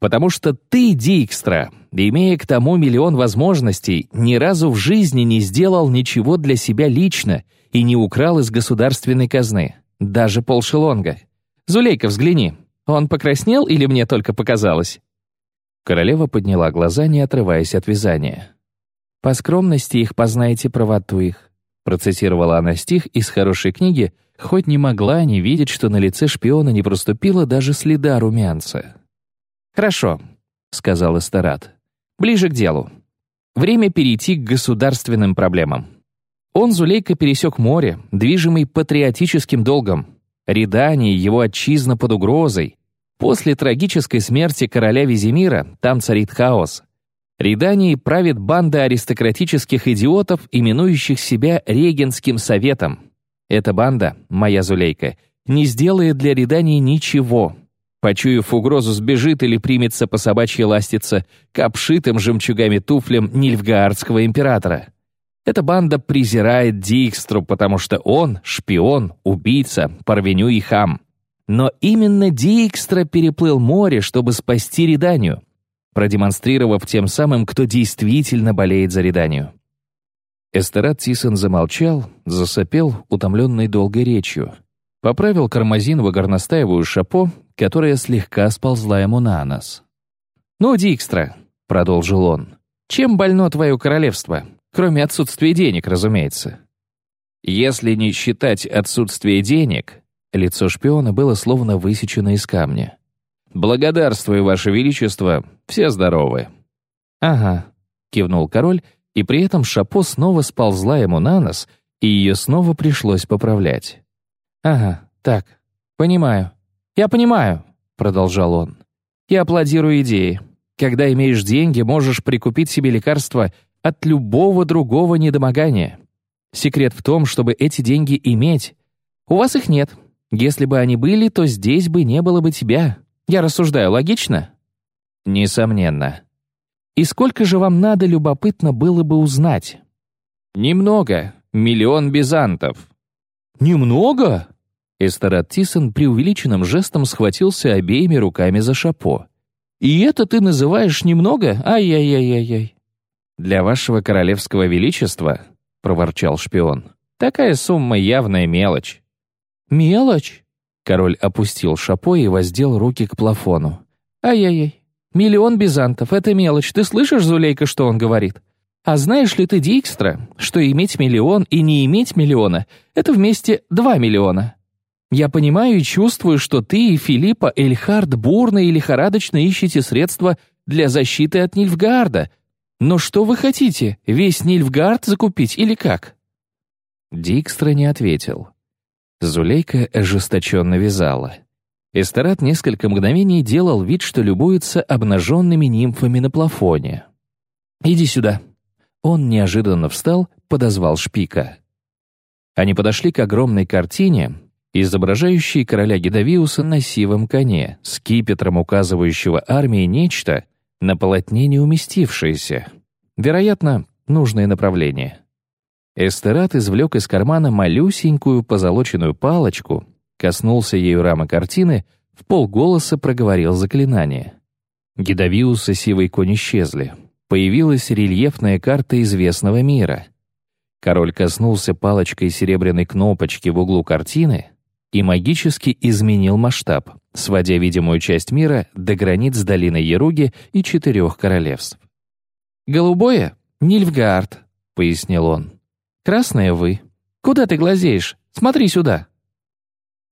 Потому что ты, Дикстра, имея к тому миллион возможностей, ни разу в жизни не сделал ничего для себя лично и не украл из государственной казны, даже полшелонга. Зулейка, взгляни, он покраснел или мне только показалось?» Королева подняла глаза, не отрываясь от вязания. «По скромности их познаете правоту их», процитировала она стих из хорошей книги, хоть не могла не видеть, что на лице шпиона не проступило даже следа румянца. «Хорошо», — сказал Эстерат. «Ближе к делу. Время перейти к государственным проблемам. Он, Зулейка, пересек море, движимый патриотическим долгом. Редание, его отчизна под угрозой. После трагической смерти короля Визимира там царит хаос. Редании правит банда аристократических идиотов, именующих себя Регенским советом. Эта банда, моя Зулейка, не сделает для Редании ничего. Почуяв угрозу, сбежит или примется по собачьей ластиться к обшитым жемчугами туфлям Нильфгаардского императора. Эта банда презирает Дикстру, потому что он — шпион, убийца, порвеню и хам. Но именно Дикстра переплыл море, чтобы спасти Реданию, продемонстрировав тем самым, кто действительно болеет за Реданию. Эстерат Тисон замолчал, засопел, утомленный долгой речью. Поправил кармазиново горностаевую шапо, которая слегка сползла ему на нос. «Ну, Дикстра», — продолжил он, — «чем больно твое королевство? Кроме отсутствия денег, разумеется. Если не считать отсутствие денег, лицо шпиона было словно высечено из камня. «Благодарствую, Ваше Величество, все здоровы». «Ага», — кивнул король, и при этом шапо снова сползла ему на нос, и ее снова пришлось поправлять. «Ага, так, понимаю. Я понимаю», — продолжал он. «Я аплодирую идее. Когда имеешь деньги, можешь прикупить себе лекарства от любого другого недомогания. Секрет в том, чтобы эти деньги иметь. У вас их нет. Если бы они были, то здесь бы не было бы тебя. Я рассуждаю логично? Несомненно. И сколько же вам надо, любопытно было бы узнать? Немного. Миллион бизантов. Немного? Эстерат Тисон преувеличенным жестом схватился обеими руками за шапо. «И это ты называешь немного? Ай-яй-яй-яй-яй!» «Для вашего королевского величества», — проворчал шпион, — «такая сумма явная мелочь». «Мелочь?» Король опустил шапо и воздел руки к плафону. «Ай-яй-яй, миллион бизантов — это мелочь. Ты слышишь, Зулейка, что он говорит? А знаешь ли ты, Дикстра, что иметь миллион и не иметь миллиона — это вместе два миллиона?» Я понимаю и чувствую, что ты и Филиппа Эльхард бурно и лихорадочно ищете средства для защиты от Нильфгарда, но что вы хотите, весь Нильфгард закупить или как?» Дикстра не ответил. Зулейка ожесточенно вязала. Эстерат несколько мгновений делал вид, что любуется обнаженными нимфами на плафоне. «Иди сюда». Он неожиданно встал, подозвал шпика. Они подошли к огромной картине, изображающей короля Гедовиуса на сивом коне, с кипетром указывающего армии нечто, на полотне не уместившееся. Вероятно, нужное направление. Эстерат извлек из кармана малюсенькую позолоченную палочку, коснулся ею рамы картины, в полголоса проговорил заклинание. Гидовиус и сивый конь исчезли. Появилась рельефная карта известного мира. Король коснулся палочкой серебряной кнопочки в углу картины и магически изменил масштаб, сводя видимую часть мира до границ долины Еруги и четырех королевств. «Голубое — Нильфгаард», — пояснил он. «Красное — вы. Куда ты глазеешь? Смотри сюда».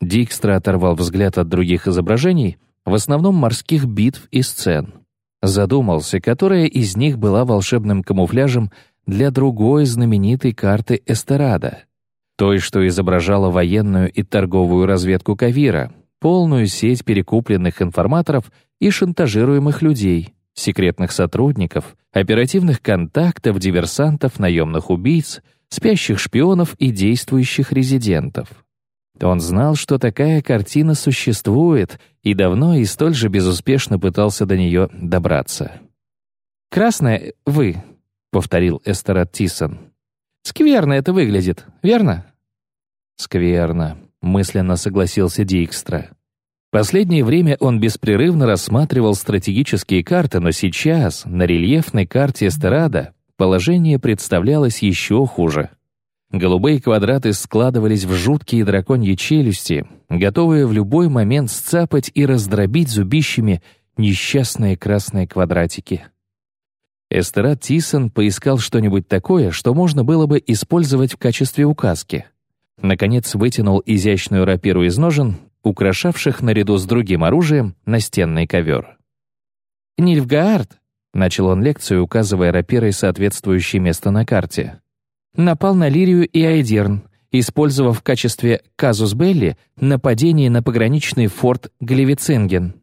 Дикстра оторвал взгляд от других изображений, в основном морских битв и сцен. Задумался, которая из них была волшебным камуфляжем для другой знаменитой карты Эстерада, той, что изображала военную и торговую разведку Кавира, полную сеть перекупленных информаторов и шантажируемых людей, секретных сотрудников, оперативных контактов, диверсантов, наемных убийц, спящих шпионов и действующих резидентов. Он знал, что такая картина существует, и давно и столь же безуспешно пытался до нее добраться. «Красное — вы», — повторил Эстерат Тисон. «Скверно это выглядит, верно?» «Скверно», — мысленно согласился Дикстра. Последнее время он беспрерывно рассматривал стратегические карты, но сейчас, на рельефной карте Эстерада, положение представлялось еще хуже. Голубые квадраты складывались в жуткие драконьи челюсти, готовые в любой момент сцапать и раздробить зубищами несчастные красные квадратики. Эстерад Тисон поискал что-нибудь такое, что можно было бы использовать в качестве указки. Наконец вытянул изящную рапиру из ножен, украшавших наряду с другим оружием настенный ковер. «Нильфгаард», — начал он лекцию, указывая рапирой соответствующее место на карте, напал на Лирию и Айдерн, использовав в качестве казус белли нападение на пограничный форт Глевицинген.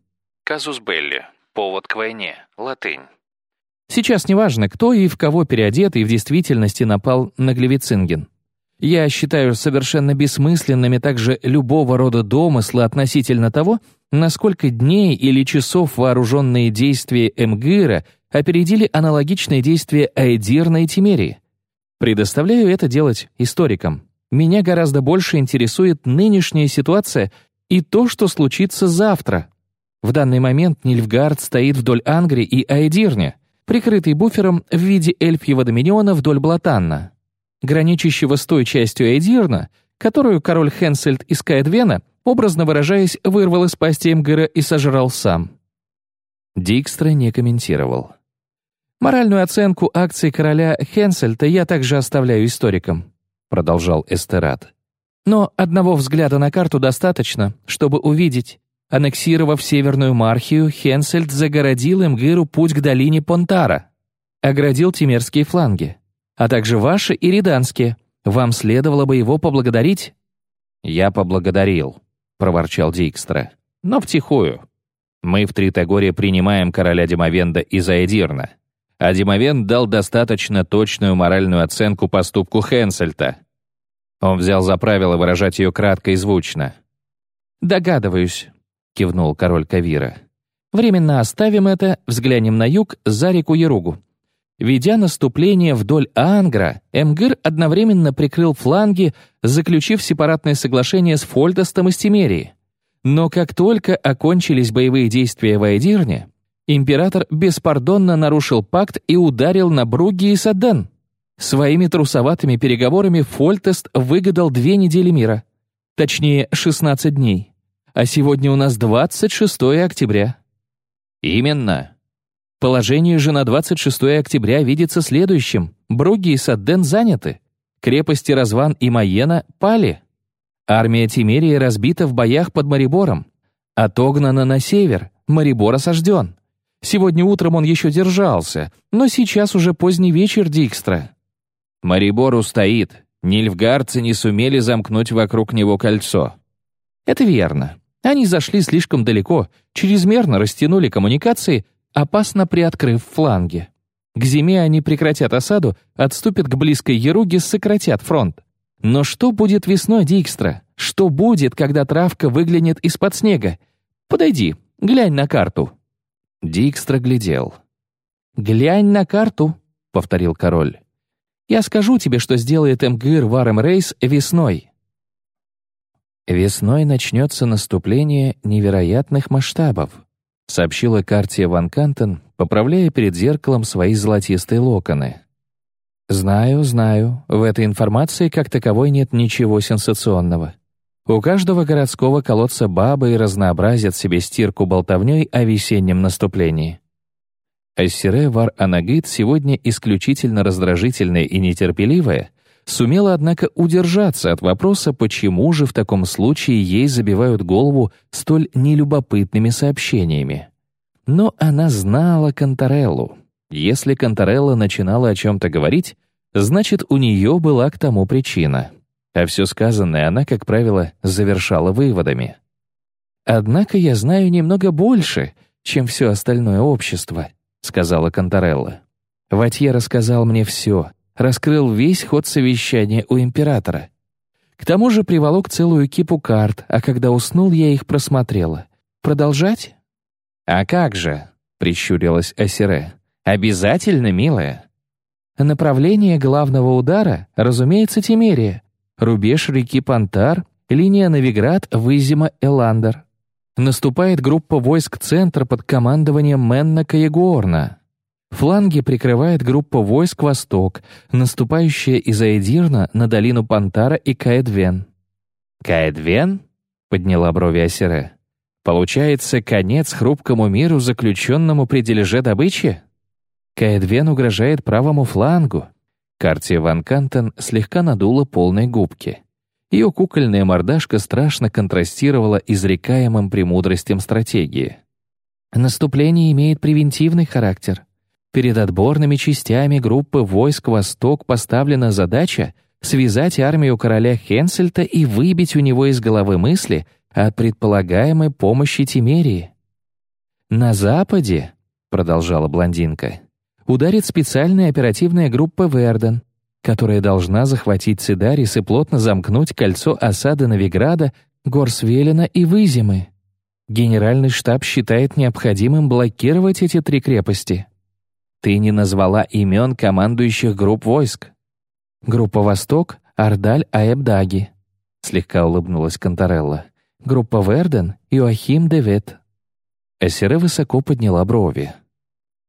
Казус белли. Повод к войне. Латынь. Сейчас неважно, кто и в кого переодет и в действительности напал на Глевицинген. Я считаю совершенно бессмысленными также любого рода домыслы относительно того, насколько дней или часов вооруженные действия Эмгыра опередили аналогичные действия Айдирна и Тимерии. Предоставляю это делать историкам. Меня гораздо больше интересует нынешняя ситуация и то, что случится завтра. В данный момент Нильфгард стоит вдоль Ангри и Айдирня, прикрытый буфером в виде эльфьего доминиона вдоль Блатанна граничащего с той частью Эдирна, которую король Хенсельд из Каэдвена, образно выражаясь, вырвал из пасти Эмгыра и сожрал сам. Дикстра не комментировал. «Моральную оценку акций короля Хенсельта я также оставляю историкам», продолжал Эстерат. «Но одного взгляда на карту достаточно, чтобы увидеть, аннексировав Северную Мархию, Хенсельд загородил Эмгыру путь к долине Понтара, оградил Тимерские фланги а также ваши и риданские. Вам следовало бы его поблагодарить». «Я поблагодарил», — проворчал Дикстра. «Но втихую. Мы в Тритогоре принимаем короля Димовенда из Аэдирна, а Димовенд дал достаточно точную моральную оценку поступку Хенсельта. Он взял за правило выражать ее кратко и звучно. «Догадываюсь», — кивнул король Кавира. «Временно оставим это, взглянем на юг, за реку Яругу. Ведя наступление вдоль Ангра, Эмгыр одновременно прикрыл фланги, заключив сепаратное соглашение с Фольдостом из Тимерии. Но как только окончились боевые действия в Айдирне, император беспардонно нарушил пакт и ударил на Бруги и Садден. Своими трусоватыми переговорами Фольтест выгадал две недели мира. Точнее, 16 дней. А сегодня у нас 26 октября. «Именно», Положение же на 26 октября видится следующим. Бруги и Садден заняты. Крепости Разван и Майена пали. Армия Тимерии разбита в боях под Марибором. Отогнана на север. Марибор осажден. Сегодня утром он еще держался, но сейчас уже поздний вечер Дикстра. Марибор устоит. Нильфгарцы не сумели замкнуть вокруг него кольцо. Это верно. Они зашли слишком далеко, чрезмерно растянули коммуникации, опасно приоткрыв фланги. К зиме они прекратят осаду, отступят к близкой Еруге, сократят фронт. Но что будет весной, Дикстра? Что будет, когда травка выглянет из-под снега? Подойди, глянь на карту». Дикстра глядел. «Глянь на карту», — повторил король. «Я скажу тебе, что сделает МГИР Варем Рейс весной». Весной начнется наступление невероятных масштабов сообщила Картия Ван Кантен, поправляя перед зеркалом свои золотистые локоны. «Знаю, знаю, в этой информации как таковой нет ничего сенсационного. У каждого городского колодца бабы разнообразят себе стирку болтовней о весеннем наступлении». Ассире Вар Анагит сегодня исключительно раздражительная и нетерпеливая, Сумела, однако, удержаться от вопроса, почему же в таком случае ей забивают голову столь нелюбопытными сообщениями. Но она знала Контореллу. Если Конторелла начинала о чем-то говорить, Значит, у нее была к тому причина. А все сказанное она, как правило, завершала выводами. «Однако я знаю немного больше, чем все остальное общество», — сказала Конторелла. Ватье рассказал мне все, раскрыл весь ход совещания у императора. К тому же приволок целую кипу карт, а когда уснул, я их просмотрела. Продолжать? «А как же?» — прищурилась Асире. «Обязательно, милая». Направление главного удара, разумеется, Тимерия. Рубеж реки Пантар, линия Новиград, Вызима, Эландер. Наступает группа войск центра под командованием Менна Каегорна. Фланги прикрывает группа войск «Восток», наступающая из Айдирна на долину Пантара и Каэдвен. «Каэдвен?» — подняла брови Асире. «Получается, конец хрупкому миру, заключенному при дележе добычи?» Каэдвен угрожает правому флангу. Картия Ван Кантен слегка надула полной губки. Ее кукольная мордашка страшно контрастировала изрекаемым премудростям стратегии. Наступление имеет превентивный характер. Перед отборными частями группы войск «Восток» поставлена задача связать армию короля Хенсельта и выбить у него из головы мысли о предполагаемой помощи Тимерии. «На Западе», — продолжала блондинка, ударит специальная оперативная группа «Верден», которая должна захватить Цидарис и плотно замкнуть кольцо осады Новиграда, Горсвелена и Вызимы. Генеральный штаб считает необходимым блокировать эти три крепости. Ты не назвала имен командующих групп войск. Группа «Восток» — Ардаль Аэбдаги. Слегка улыбнулась Конторелла. Группа «Верден» — Иоахим Девет. Эсере высоко подняла брови.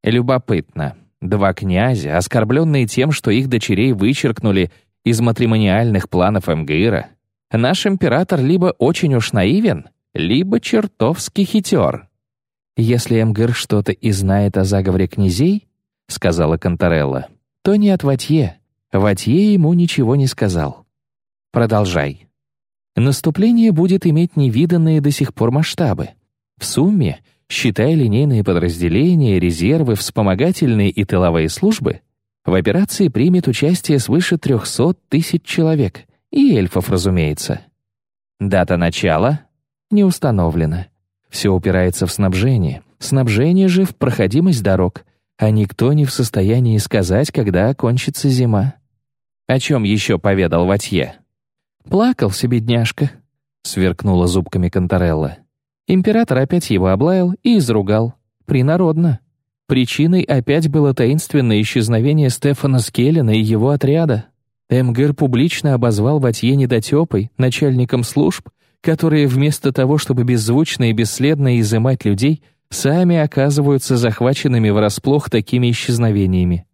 Любопытно. Два князя, оскорбленные тем, что их дочерей вычеркнули из матримониальных планов МГИРа, наш император либо очень уж наивен, либо чертовски хитер. Если МГИР что-то и знает о заговоре князей, — сказала Конторелла. «То не от Ватье. Ватье ему ничего не сказал. Продолжай. Наступление будет иметь невиданные до сих пор масштабы. В сумме, считая линейные подразделения, резервы, вспомогательные и тыловые службы, в операции примет участие свыше 300 тысяч человек. И эльфов, разумеется. Дата начала не установлена. Все упирается в снабжение. Снабжение же в проходимость дорог, а никто не в состоянии сказать, когда окончится зима. О чем еще поведал Ватье? «Плакался, бедняжка», — сверкнула зубками Конторелла. Император опять его облаял и изругал. Принародно. Причиной опять было таинственное исчезновение Стефана Скеллена и его отряда. МГР публично обозвал Ватье недотепой, начальником служб, которые вместо того, чтобы беззвучно и бесследно изымать людей, сами оказываются захваченными врасплох такими исчезновениями.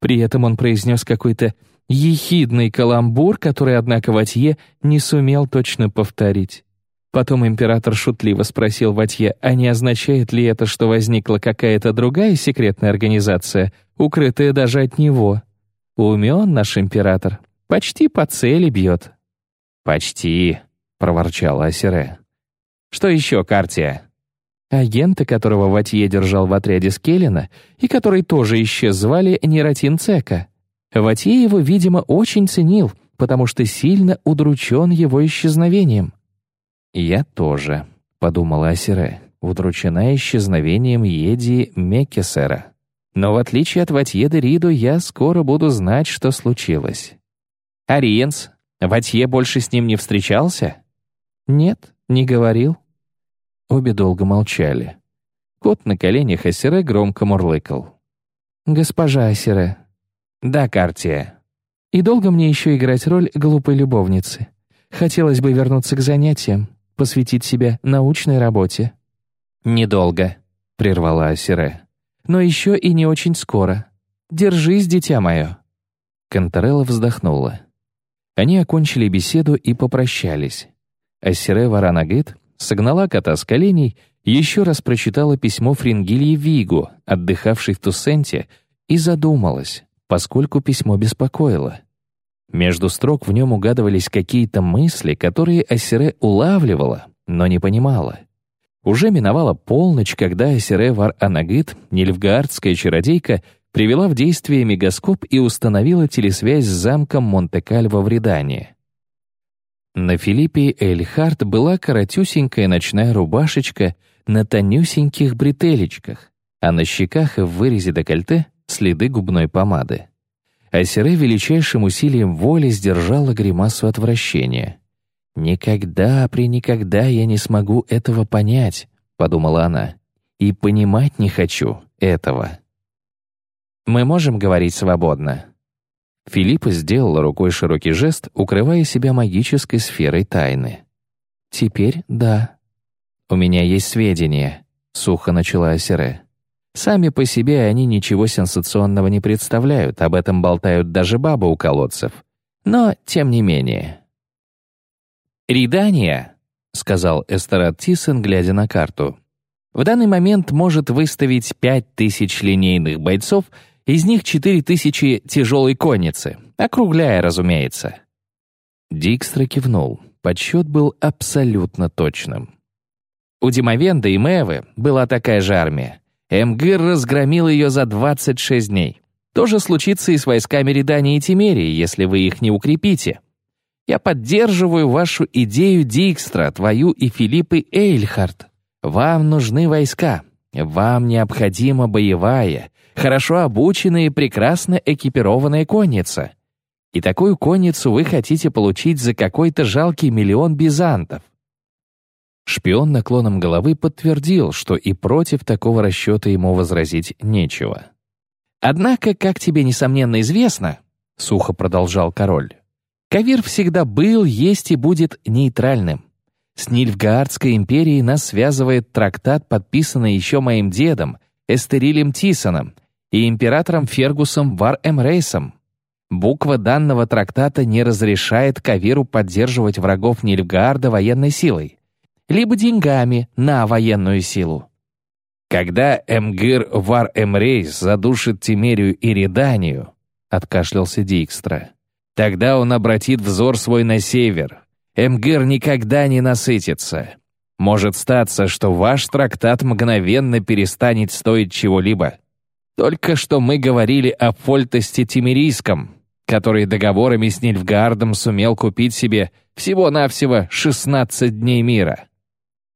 При этом он произнес какой-то ехидный каламбур, который, однако, Ватье не сумел точно повторить. Потом император шутливо спросил Ватье, а не означает ли это, что возникла какая-то другая секретная организация, укрытая даже от него. Умен наш император, почти по цели бьет. «Почти», — проворчала Асире. «Что еще, Картия?» Агента, которого Ватье держал в отряде Скеллина и который тоже исчез, звали Нератин Цека. Ватье его, видимо, очень ценил, потому что сильно удручен его исчезновением. «Я тоже», — подумала Асире, удручена исчезновением Еди Меккесера. Но в отличие от Ватье де Риду, я скоро буду знать, что случилось. «Ариенс, Ватье больше с ним не встречался?» «Нет, не говорил», Обе долго молчали. Кот на коленях Асире громко мурлыкал. «Госпожа Асире». «Да, Картия». «И долго мне еще играть роль глупой любовницы? Хотелось бы вернуться к занятиям, посвятить себя научной работе». «Недолго», — прервала Асире. «Но еще и не очень скоро. Держись, дитя мое». Конторелла вздохнула. Они окончили беседу и попрощались. Ассире Варанагит согнала кота с коленей, еще раз прочитала письмо Фрингильи Вигу, отдыхавшей в Туссенте, и задумалась, поскольку письмо беспокоило. Между строк в нем угадывались какие-то мысли, которые Ассире улавливала, но не понимала. Уже миновала полночь, когда Ассире Вар-Анагит, нильфгаардская чародейка, привела в действие мегаскоп и установила телесвязь с замком Монте-Кальво в Редане. На Филиппе Эльхарт была коротюсенькая ночная рубашечка на тонюсеньких бретелечках, а на щеках и в вырезе декольте следы губной помады. А Сере величайшим усилием воли сдержала гримасу отвращения. «Никогда, при никогда я не смогу этого понять», — подумала она. «И понимать не хочу этого». «Мы можем говорить свободно?» Филиппа сделала рукой широкий жест, укрывая себя магической сферой тайны. «Теперь да». «У меня есть сведения», — сухо начала Асере. «Сами по себе они ничего сенсационного не представляют, об этом болтают даже бабы у колодцев. Но, тем не менее, «Ридания», — сказал Эстерат Тисон, глядя на карту, «в данный момент может выставить пять тысяч линейных бойцов, из них четыре тысячи тяжелой конницы, округляя, разумеется». Дикстра кивнул. Подсчет был абсолютно точным. У Димовенда и Мэвы была такая же армия. Эмгир разгромил ее за 26 дней. То же случится и с войсками Редания и Тимерии, если вы их не укрепите. Я поддерживаю вашу идею Дикстра, твою и Филиппы Эйльхарт. Вам нужны войска. Вам необходима боевая, хорошо обученная и прекрасно экипированная конница. И такую конницу вы хотите получить за какой-то жалкий миллион бизантов. Шпион наклоном головы подтвердил, что и против такого расчета ему возразить нечего. «Однако, как тебе, несомненно, известно», — сухо продолжал король, Кавир всегда был, есть и будет нейтральным. С Нильфгаардской империей нас связывает трактат, подписанный еще моим дедом, Эстерилем Тисоном, и императором Фергусом Вар-Эмрейсом. Буква данного трактата не разрешает Кавиру поддерживать врагов Нильфгаарда военной силой, либо деньгами на военную силу. Когда Эмгир Вар-Эмрейс задушит Тимерию и Реданию, откашлялся Дикстра, Тогда он обратит взор свой на север. Эмгир никогда не насытится. Может статься, что ваш трактат мгновенно перестанет стоить чего-либо. Только что мы говорили о Фольтесте Тимирийском, который договорами с Нильфгаардом сумел купить себе всего-навсего 16 дней мира.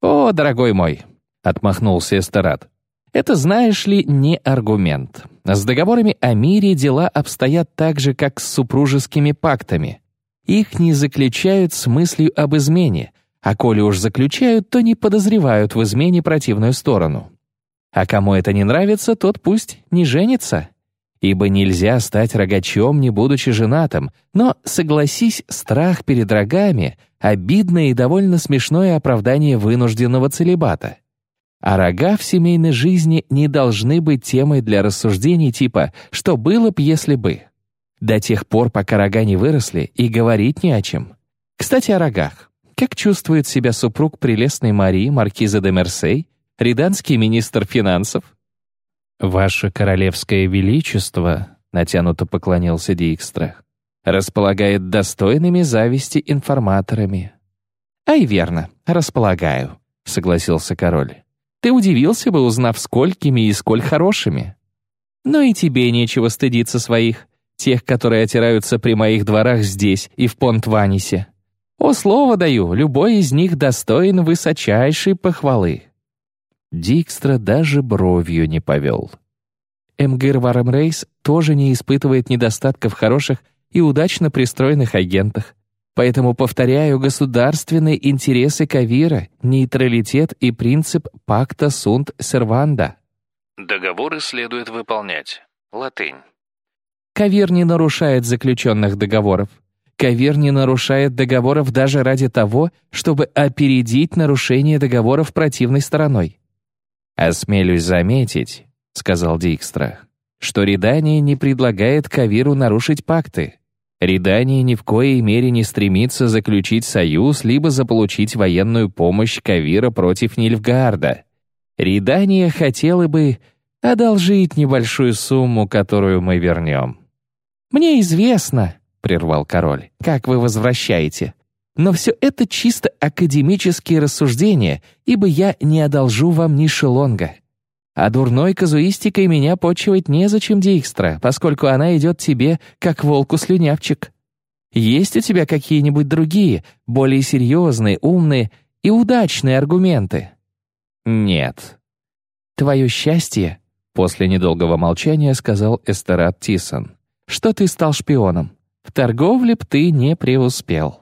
«О, дорогой мой!» — отмахнулся Эстерат. «Это, знаешь ли, не аргумент. С договорами о мире дела обстоят так же, как с супружескими пактами. Их не заключают с мыслью об измене, а коли уж заключают, то не подозревают в измене противную сторону. А кому это не нравится, тот пусть не женится. Ибо нельзя стать рогачом, не будучи женатым, но, согласись, страх перед рогами — обидное и довольно смешное оправдание вынужденного целебата. А рога в семейной жизни не должны быть темой для рассуждений типа «что было б, если бы?». До тех пор, пока рога не выросли, и говорить не о чем. Кстати, о рогах. Как чувствует себя супруг прелестной Марии, маркиза де Мерсей, риданский министр финансов? «Ваше королевское величество», — натянуто поклонился Диикстра, «располагает достойными зависти информаторами». «Ай, верно, располагаю», — согласился король. Ты удивился бы, узнав, сколькими и сколь хорошими. Но и тебе нечего стыдиться своих, тех, которые отираются при моих дворах здесь и в Понт-Ванисе. О, слово даю, любой из них достоин высочайшей похвалы». Дикстра даже бровью не повел. Эмгир Варамрейс тоже не испытывает недостатков в хороших и удачно пристроенных агентах. Поэтому повторяю государственные интересы Кавира, нейтралитет и принцип пакта сунт серванда. Договоры следует выполнять. Латынь. Кавир не нарушает заключенных договоров. Кавир не нарушает договоров даже ради того, чтобы опередить нарушение договоров противной стороной. «Осмелюсь заметить», — сказал Дикстра, «что Редание не предлагает Кавиру нарушить пакты. Редание ни в коей мере не стремится заключить союз либо заполучить военную помощь Кавира против Нильфгаарда. Редание хотело бы одолжить небольшую сумму, которую мы вернем. «Мне известно», — прервал король, — «как вы возвращаете. Но все это чисто академические рассуждения, ибо я не одолжу вам ни шелонга. А дурной казуистикой меня почивать незачем, Дикстра, поскольку она идет тебе, как волку-слюнявчик. Есть у тебя какие-нибудь другие, более серьезные, умные и удачные аргументы? Нет. Твое счастье, после недолгого молчания сказал Эстерат Тисон, что ты стал шпионом. В торговле б ты не преуспел.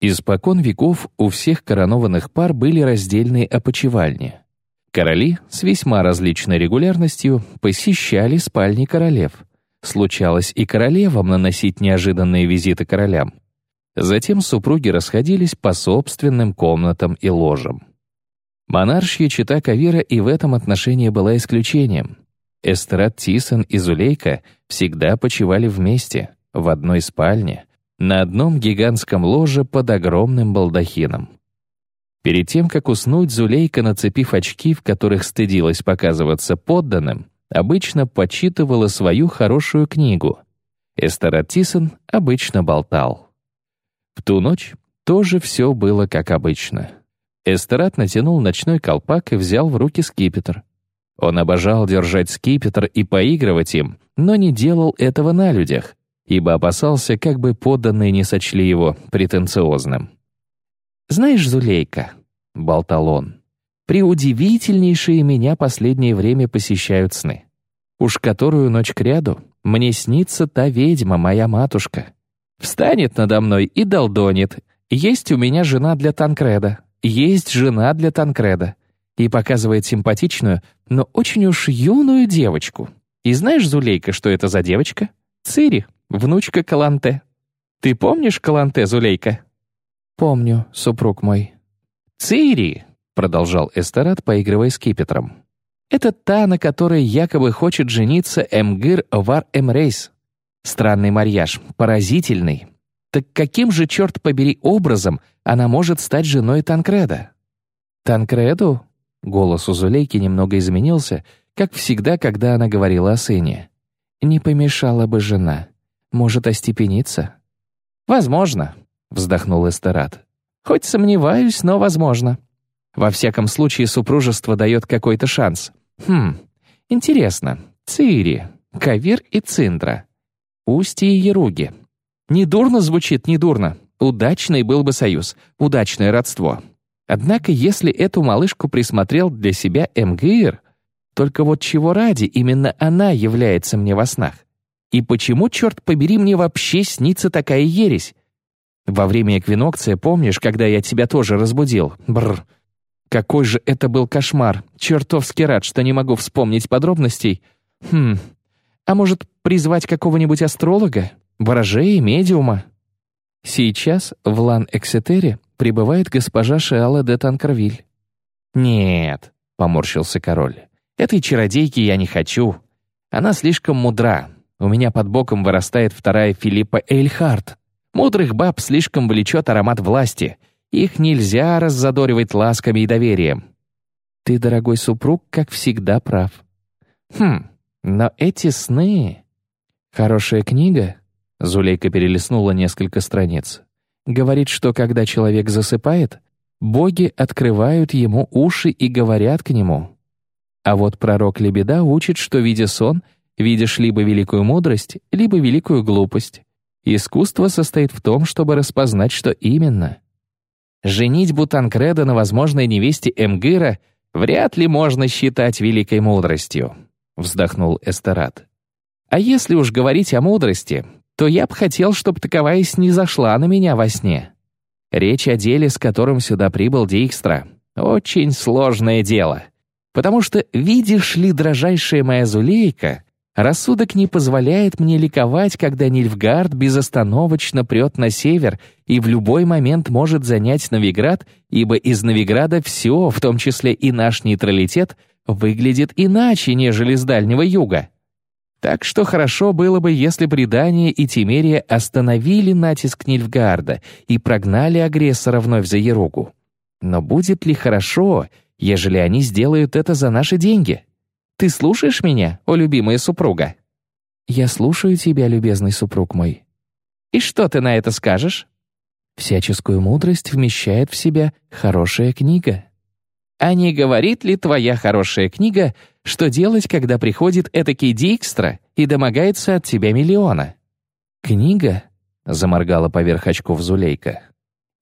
Испокон веков у всех коронованных пар были раздельные опочивальни. Короли с весьма различной регулярностью посещали спальни королев. Случалось и королевам наносить неожиданные визиты королям. Затем супруги расходились по собственным комнатам и ложам. Монаршья чита Кавира и в этом отношении была исключением. Эстрад Тисон и Зулейка всегда почивали вместе, в одной спальне, на одном гигантском ложе под огромным балдахином. Перед тем, как уснуть, Зулейка, нацепив очки, в которых стыдилась показываться подданным, обычно почитывала свою хорошую книгу. Эстерат Тисон обычно болтал. В ту ночь тоже все было как обычно. Эстерат натянул ночной колпак и взял в руки скипетр. Он обожал держать скипетр и поигрывать им, но не делал этого на людях, ибо опасался, как бы подданные не сочли его претенциозным. «Знаешь, Зулейка», — болтал он, «преудивительнейшие меня последнее время посещают сны. Уж которую ночь кряду мне снится та ведьма, моя матушка. Встанет надо мной и долдонит. Есть у меня жена для Танкреда, есть жена для Танкреда. И показывает симпатичную, но очень уж юную девочку. И знаешь, Зулейка, что это за девочка? Цири, внучка Каланте. Ты помнишь Каланте, Зулейка? Помню, супруг мой. Цири, продолжал Эстерат, поигрывая скипетром. Это та, на которой якобы хочет жениться Эмгир Вар Эмрейс. Странный марьяж, поразительный. Так каким же, черт побери, образом она может стать женой Танкреда? Танкреду? Голос у Зулейки немного изменился, как всегда, когда она говорила о сыне. Не помешала бы жена. Может, остепениться? Возможно, вздохнул Эстерат. Хоть сомневаюсь, но возможно. Во всяком случае, супружество дает какой-то шанс. Хм, интересно. Цири, Кавир и Циндра. Устье и Еруги. Недурно звучит, недурно. Удачный был бы союз, удачное родство. Однако, если эту малышку присмотрел для себя МГИР, только вот чего ради именно она является мне во снах? И почему, черт побери, мне вообще снится такая ересь? Во время эквинокция, помнишь, когда я тебя тоже разбудил? Бррр. Какой же это был кошмар. Чертовски рад, что не могу вспомнить подробностей. Хм. А может, призвать какого-нибудь астролога? Ворожея, медиума? Сейчас в Лан-Эксетере прибывает госпожа Шиала де Танкервиль. «Нет», — поморщился король, — «этой чародейки я не хочу. Она слишком мудра. У меня под боком вырастает вторая Филиппа Эйльхарт. Мудрых баб слишком влечет аромат власти. Их нельзя раззадоривать ласками и доверием. Ты, дорогой супруг, как всегда прав. Хм, но эти сны... Хорошая книга? Зулейка перелистнула несколько страниц. Говорит, что когда человек засыпает, боги открывают ему уши и говорят к нему. А вот пророк Лебеда учит, что, видя сон, видишь либо великую мудрость, либо великую глупость. Искусство состоит в том, чтобы распознать, что именно. Женить Бутанкреда на возможной невесте Эмгыра вряд ли можно считать великой мудростью, вздохнул Эстерат. А если уж говорить о мудрости, то я бы хотел, чтобы таковая снизошла на меня во сне. Речь о деле, с которым сюда прибыл Дикстра. Очень сложное дело. Потому что, видишь ли, дрожайшая моя Зулейка, рассудок не позволяет мне ликовать, когда Нильфгард безостановочно прет на север и в любой момент может занять Новиград, ибо из Новиграда все, в том числе и наш нейтралитет, выглядит иначе, нежели с Дальнего Юга. Так что хорошо было бы, если Британия и Тимерия остановили натиск Нильфгарда и прогнали агрессора вновь за Еругу. Но будет ли хорошо, ежели они сделают это за наши деньги? Ты слушаешь меня, о любимая супруга? Я слушаю тебя, любезный супруг мой. И что ты на это скажешь? Всяческую мудрость вмещает в себя хорошая книга. А не говорит ли твоя хорошая книга, что делать, когда приходит этакий Дикстра и домогается от тебя миллиона?» «Книга?» — заморгала поверх очков Зулейка.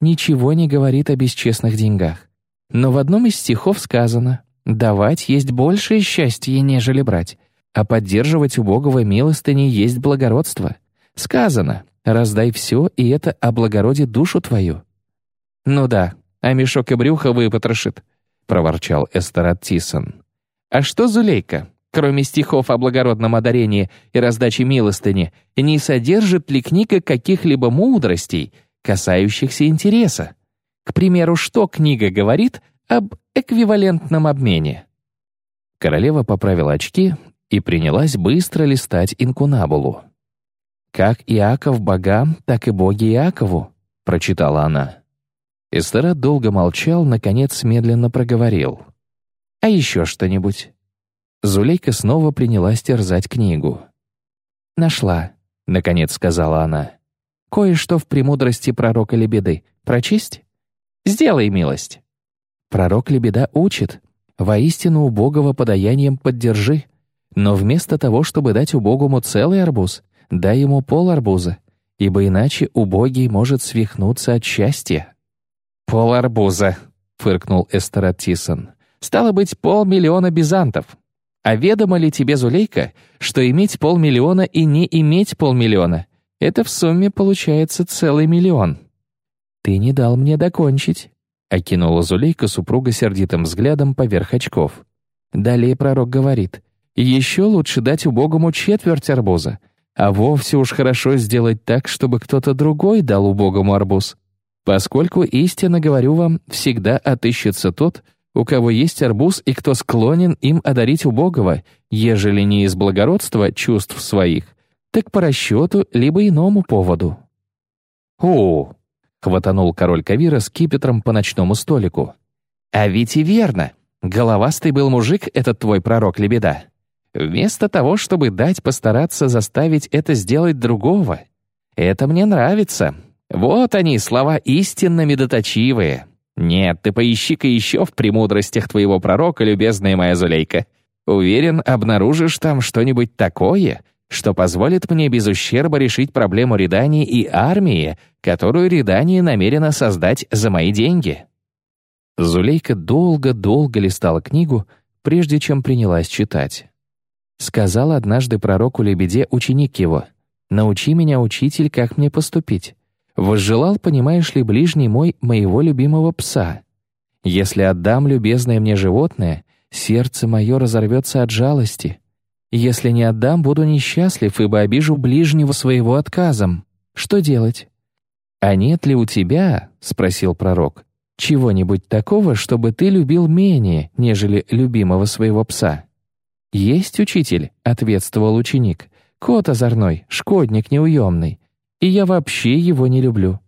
«Ничего не говорит о бесчестных деньгах. Но в одном из стихов сказано «давать есть большее счастье, нежели брать, а поддерживать убогого милостыни есть благородство». Сказано «раздай все, и это облагородит душу твою». «Ну да, а мешок и брюхо выпотрошит», — проворчал Эстерат Тисон. «А что Зулейка?» кроме стихов о благородном одарении и раздаче милостыни, не содержит ли книга каких-либо мудростей, касающихся интереса? К примеру, что книга говорит об эквивалентном обмене? Королева поправила очки и принялась быстро листать инкунабулу. «Как Иаков богам, так и боги Иакову», — прочитала она. Эстерат долго молчал, наконец медленно проговорил. «А еще что-нибудь?» Зулейка снова принялась терзать книгу. «Нашла», — наконец сказала она. «Кое-что в премудрости пророка Лебеды. Прочесть? Сделай милость». Пророк Лебеда учит. «Воистину убогого подаянием поддержи. Но вместо того, чтобы дать убогому целый арбуз, дай ему пол арбуза, ибо иначе убогий может свихнуться от счастья». «Пол арбуза», — фыркнул Эстерат Тисон. «Стало быть, полмиллиона бизантов. А ведомо ли тебе, Зулейка, что иметь полмиллиона и не иметь полмиллиона — это в сумме получается целый миллион?» «Ты не дал мне докончить», — окинула Зулейка супруга сердитым взглядом поверх очков. Далее пророк говорит, «Еще лучше дать убогому четверть арбуза, а вовсе уж хорошо сделать так, чтобы кто-то другой дал убогому арбуз. Поскольку, истинно говорю вам, всегда отыщется тот, у кого есть арбуз и кто склонен им одарить убогого, ежели не из благородства чувств своих, так по расчету либо иному поводу». «О!» — хватанул король Кавира с по ночному столику. «А ведь и верно. Головастый был мужик, этот твой пророк Лебеда. Вместо того, чтобы дать постараться заставить это сделать другого. Это мне нравится. Вот они, слова истинно медоточивые. Нет, ты поищи-ка еще в премудростях твоего пророка, любезная моя Зулейка. Уверен, обнаружишь там что-нибудь такое, что позволит мне без ущерба решить проблему Редании и армии, которую Редания намерена создать за мои деньги». Зулейка долго-долго листала книгу, прежде чем принялась читать. Сказал однажды пророку Лебеде ученик его, «Научи меня, учитель, как мне поступить. Возжелал, понимаешь ли, ближний мой моего любимого пса. Если отдам любезное мне животное, сердце мое разорвется от жалости. Если не отдам, буду несчастлив, ибо обижу ближнего своего отказом. Что делать? «А нет ли у тебя, — спросил пророк, — чего-нибудь такого, чтобы ты любил менее, нежели любимого своего пса?» «Есть учитель», — ответствовал ученик, — «кот озорной, шкодник неуемный, и я вообще его не люблю».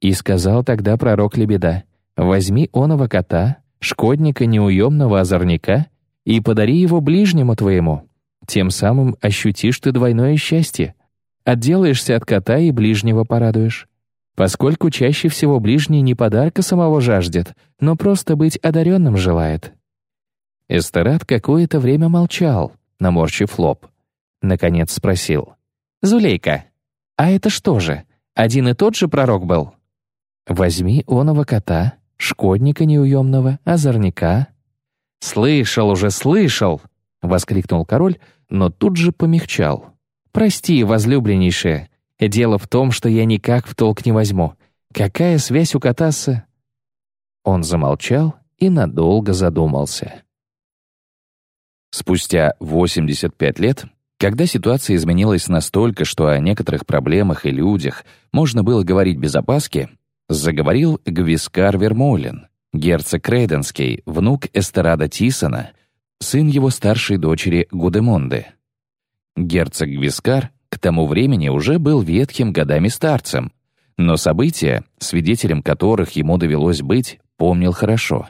И сказал тогда пророк Лебеда, «Возьми оного кота, шкодника неуемного озорника, и подари его ближнему твоему. Тем самым ощутишь ты двойное счастье. Отделаешься от кота и ближнего порадуешь. Поскольку чаще всего ближний не подарка самого жаждет, но просто быть одаренным желает». Эстерат какое-то время молчал, наморщив лоб. Наконец спросил. «Зулейка, а это что же, один и тот же пророк был? Возьми оного кота, шкодника неуемного, озорника. «Слышал уже, слышал!» — воскликнул король, но тут же помягчал. «Прости, возлюбленнейшая, дело в том, что я никак в толк не возьму. Какая связь у кота с...» Он замолчал и надолго задумался. Спустя 85 лет когда ситуация изменилась настолько, что о некоторых проблемах и людях можно было говорить без опаски, заговорил Гвискар Вермолин, герцог Крейденский, внук Эстерада Тисона, сын его старшей дочери Гудемонды. Герцог Гвискар к тому времени уже был ветхим годами старцем, но события, свидетелем которых ему довелось быть, помнил хорошо.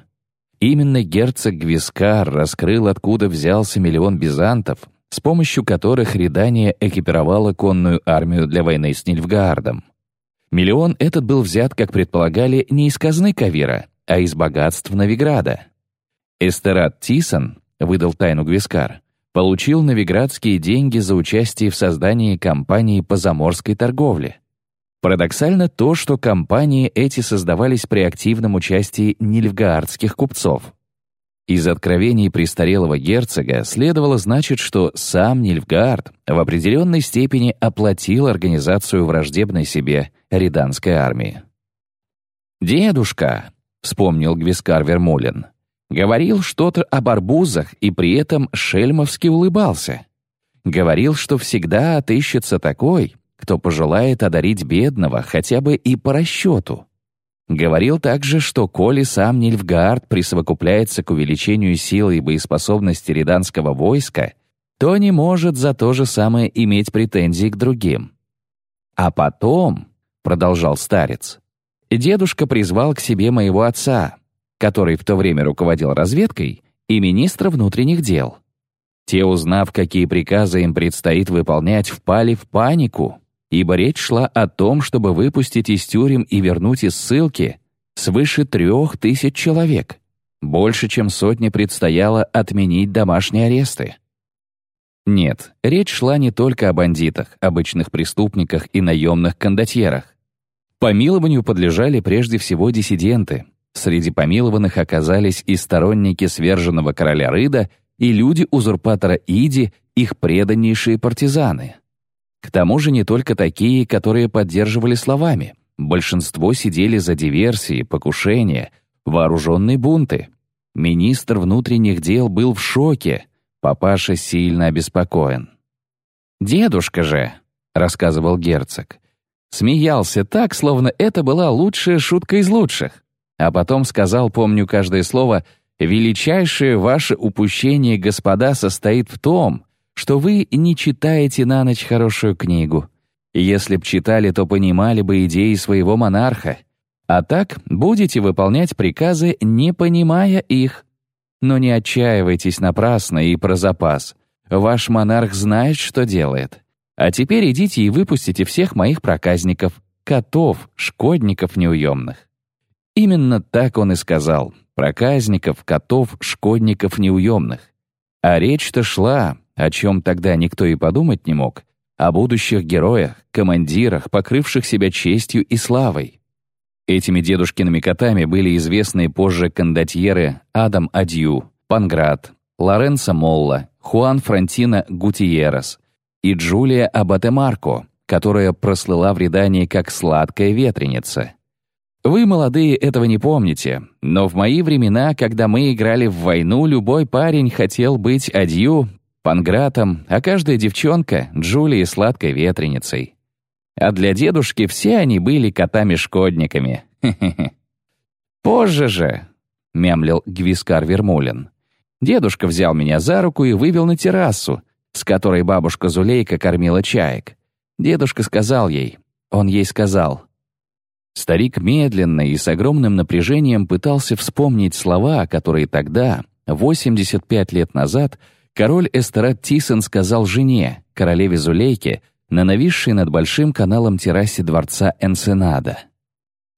Именно герцог Гвискар раскрыл, откуда взялся миллион бизантов, с помощью которых Редания экипировала конную армию для войны с Нильфгаардом. Миллион этот был взят, как предполагали, не из казны Кавира, а из богатств Новиграда. Эстерат Тисон, выдал тайну Гвискар, получил новиградские деньги за участие в создании компании по заморской торговле. Парадоксально то, что компании эти создавались при активном участии нильфгаардских купцов. Из откровений престарелого герцога следовало значит, что сам Нильфгаард в определенной степени оплатил организацию враждебной себе риданской армии. «Дедушка», — вспомнил Гвискар Вермулин, говорил что-то об арбузах и при этом шельмовски улыбался. Говорил, что всегда отыщется такой, кто пожелает одарить бедного хотя бы и по расчету. Говорил также, что коли сам Нильфгаард присовокупляется к увеличению силы и боеспособности риданского войска, то не может за то же самое иметь претензий к другим. «А потом», — продолжал старец, дедушка призвал к себе моего отца, который в то время руководил разведкой, и министра внутренних дел. Те, узнав, какие приказы им предстоит выполнять, впали в панику, ибо речь шла о том, чтобы выпустить из тюрем и вернуть из ссылки свыше трех тысяч человек. Больше, чем сотни предстояло отменить домашние аресты. Нет, речь шла не только о бандитах, обычных преступниках и наемных кондотьерах. Помилованию подлежали прежде всего диссиденты. Среди помилованных оказались и сторонники сверженного короля Рыда, и люди-узурпатора Иди, их преданнейшие партизаны. К тому же не только такие, которые поддерживали словами. Большинство сидели за диверсии, покушения, вооруженные бунты. Министр внутренних дел был в шоке. Папаша сильно обеспокоен. «Дедушка же», — рассказывал герцог, Смеялся так, словно это была лучшая шутка из лучших. А потом сказал, помню каждое слово, «Величайшее ваше упущение, господа, состоит в том, что вы не читаете на ночь хорошую книгу. Если б читали, то понимали бы идеи своего монарха. А так будете выполнять приказы, не понимая их. Но не отчаивайтесь напрасно и про запас. Ваш монарх знает, что делает. А теперь идите и выпустите всех моих проказников, котов, шкодников неуемных». Именно так он и сказал. Проказников, котов, шкодников неуемных. А речь-то шла, о чем тогда никто и подумать не мог, о будущих героях, командирах, покрывших себя честью и славой. Этими дедушкиными котами были известные позже кондотьеры Адам Адью, Панград, Лоренцо Молла, Хуан Франтино Гутиерос, и Джулия Абатемарко, которая прослыла в редании как «сладкая ветреница». Вы, молодые, этого не помните, но в мои времена, когда мы играли в войну, любой парень хотел быть адью, пангратом, а каждая девчонка — Джулией сладкой ветреницей. А для дедушки все они были котами-шкодниками. «Позже же», — мямлил Гвискар Вермулин, дедушка взял меня за руку и вывел на террасу, с которой бабушка Зулейка кормила чаек. Дедушка сказал ей, он ей сказал. Старик медленно и с огромным напряжением пытался вспомнить слова, которые тогда, 85 лет назад, король Эстерат Тисон сказал жене, королеве Зулейке, на нависшей над большим каналом террасе дворца Энсенада.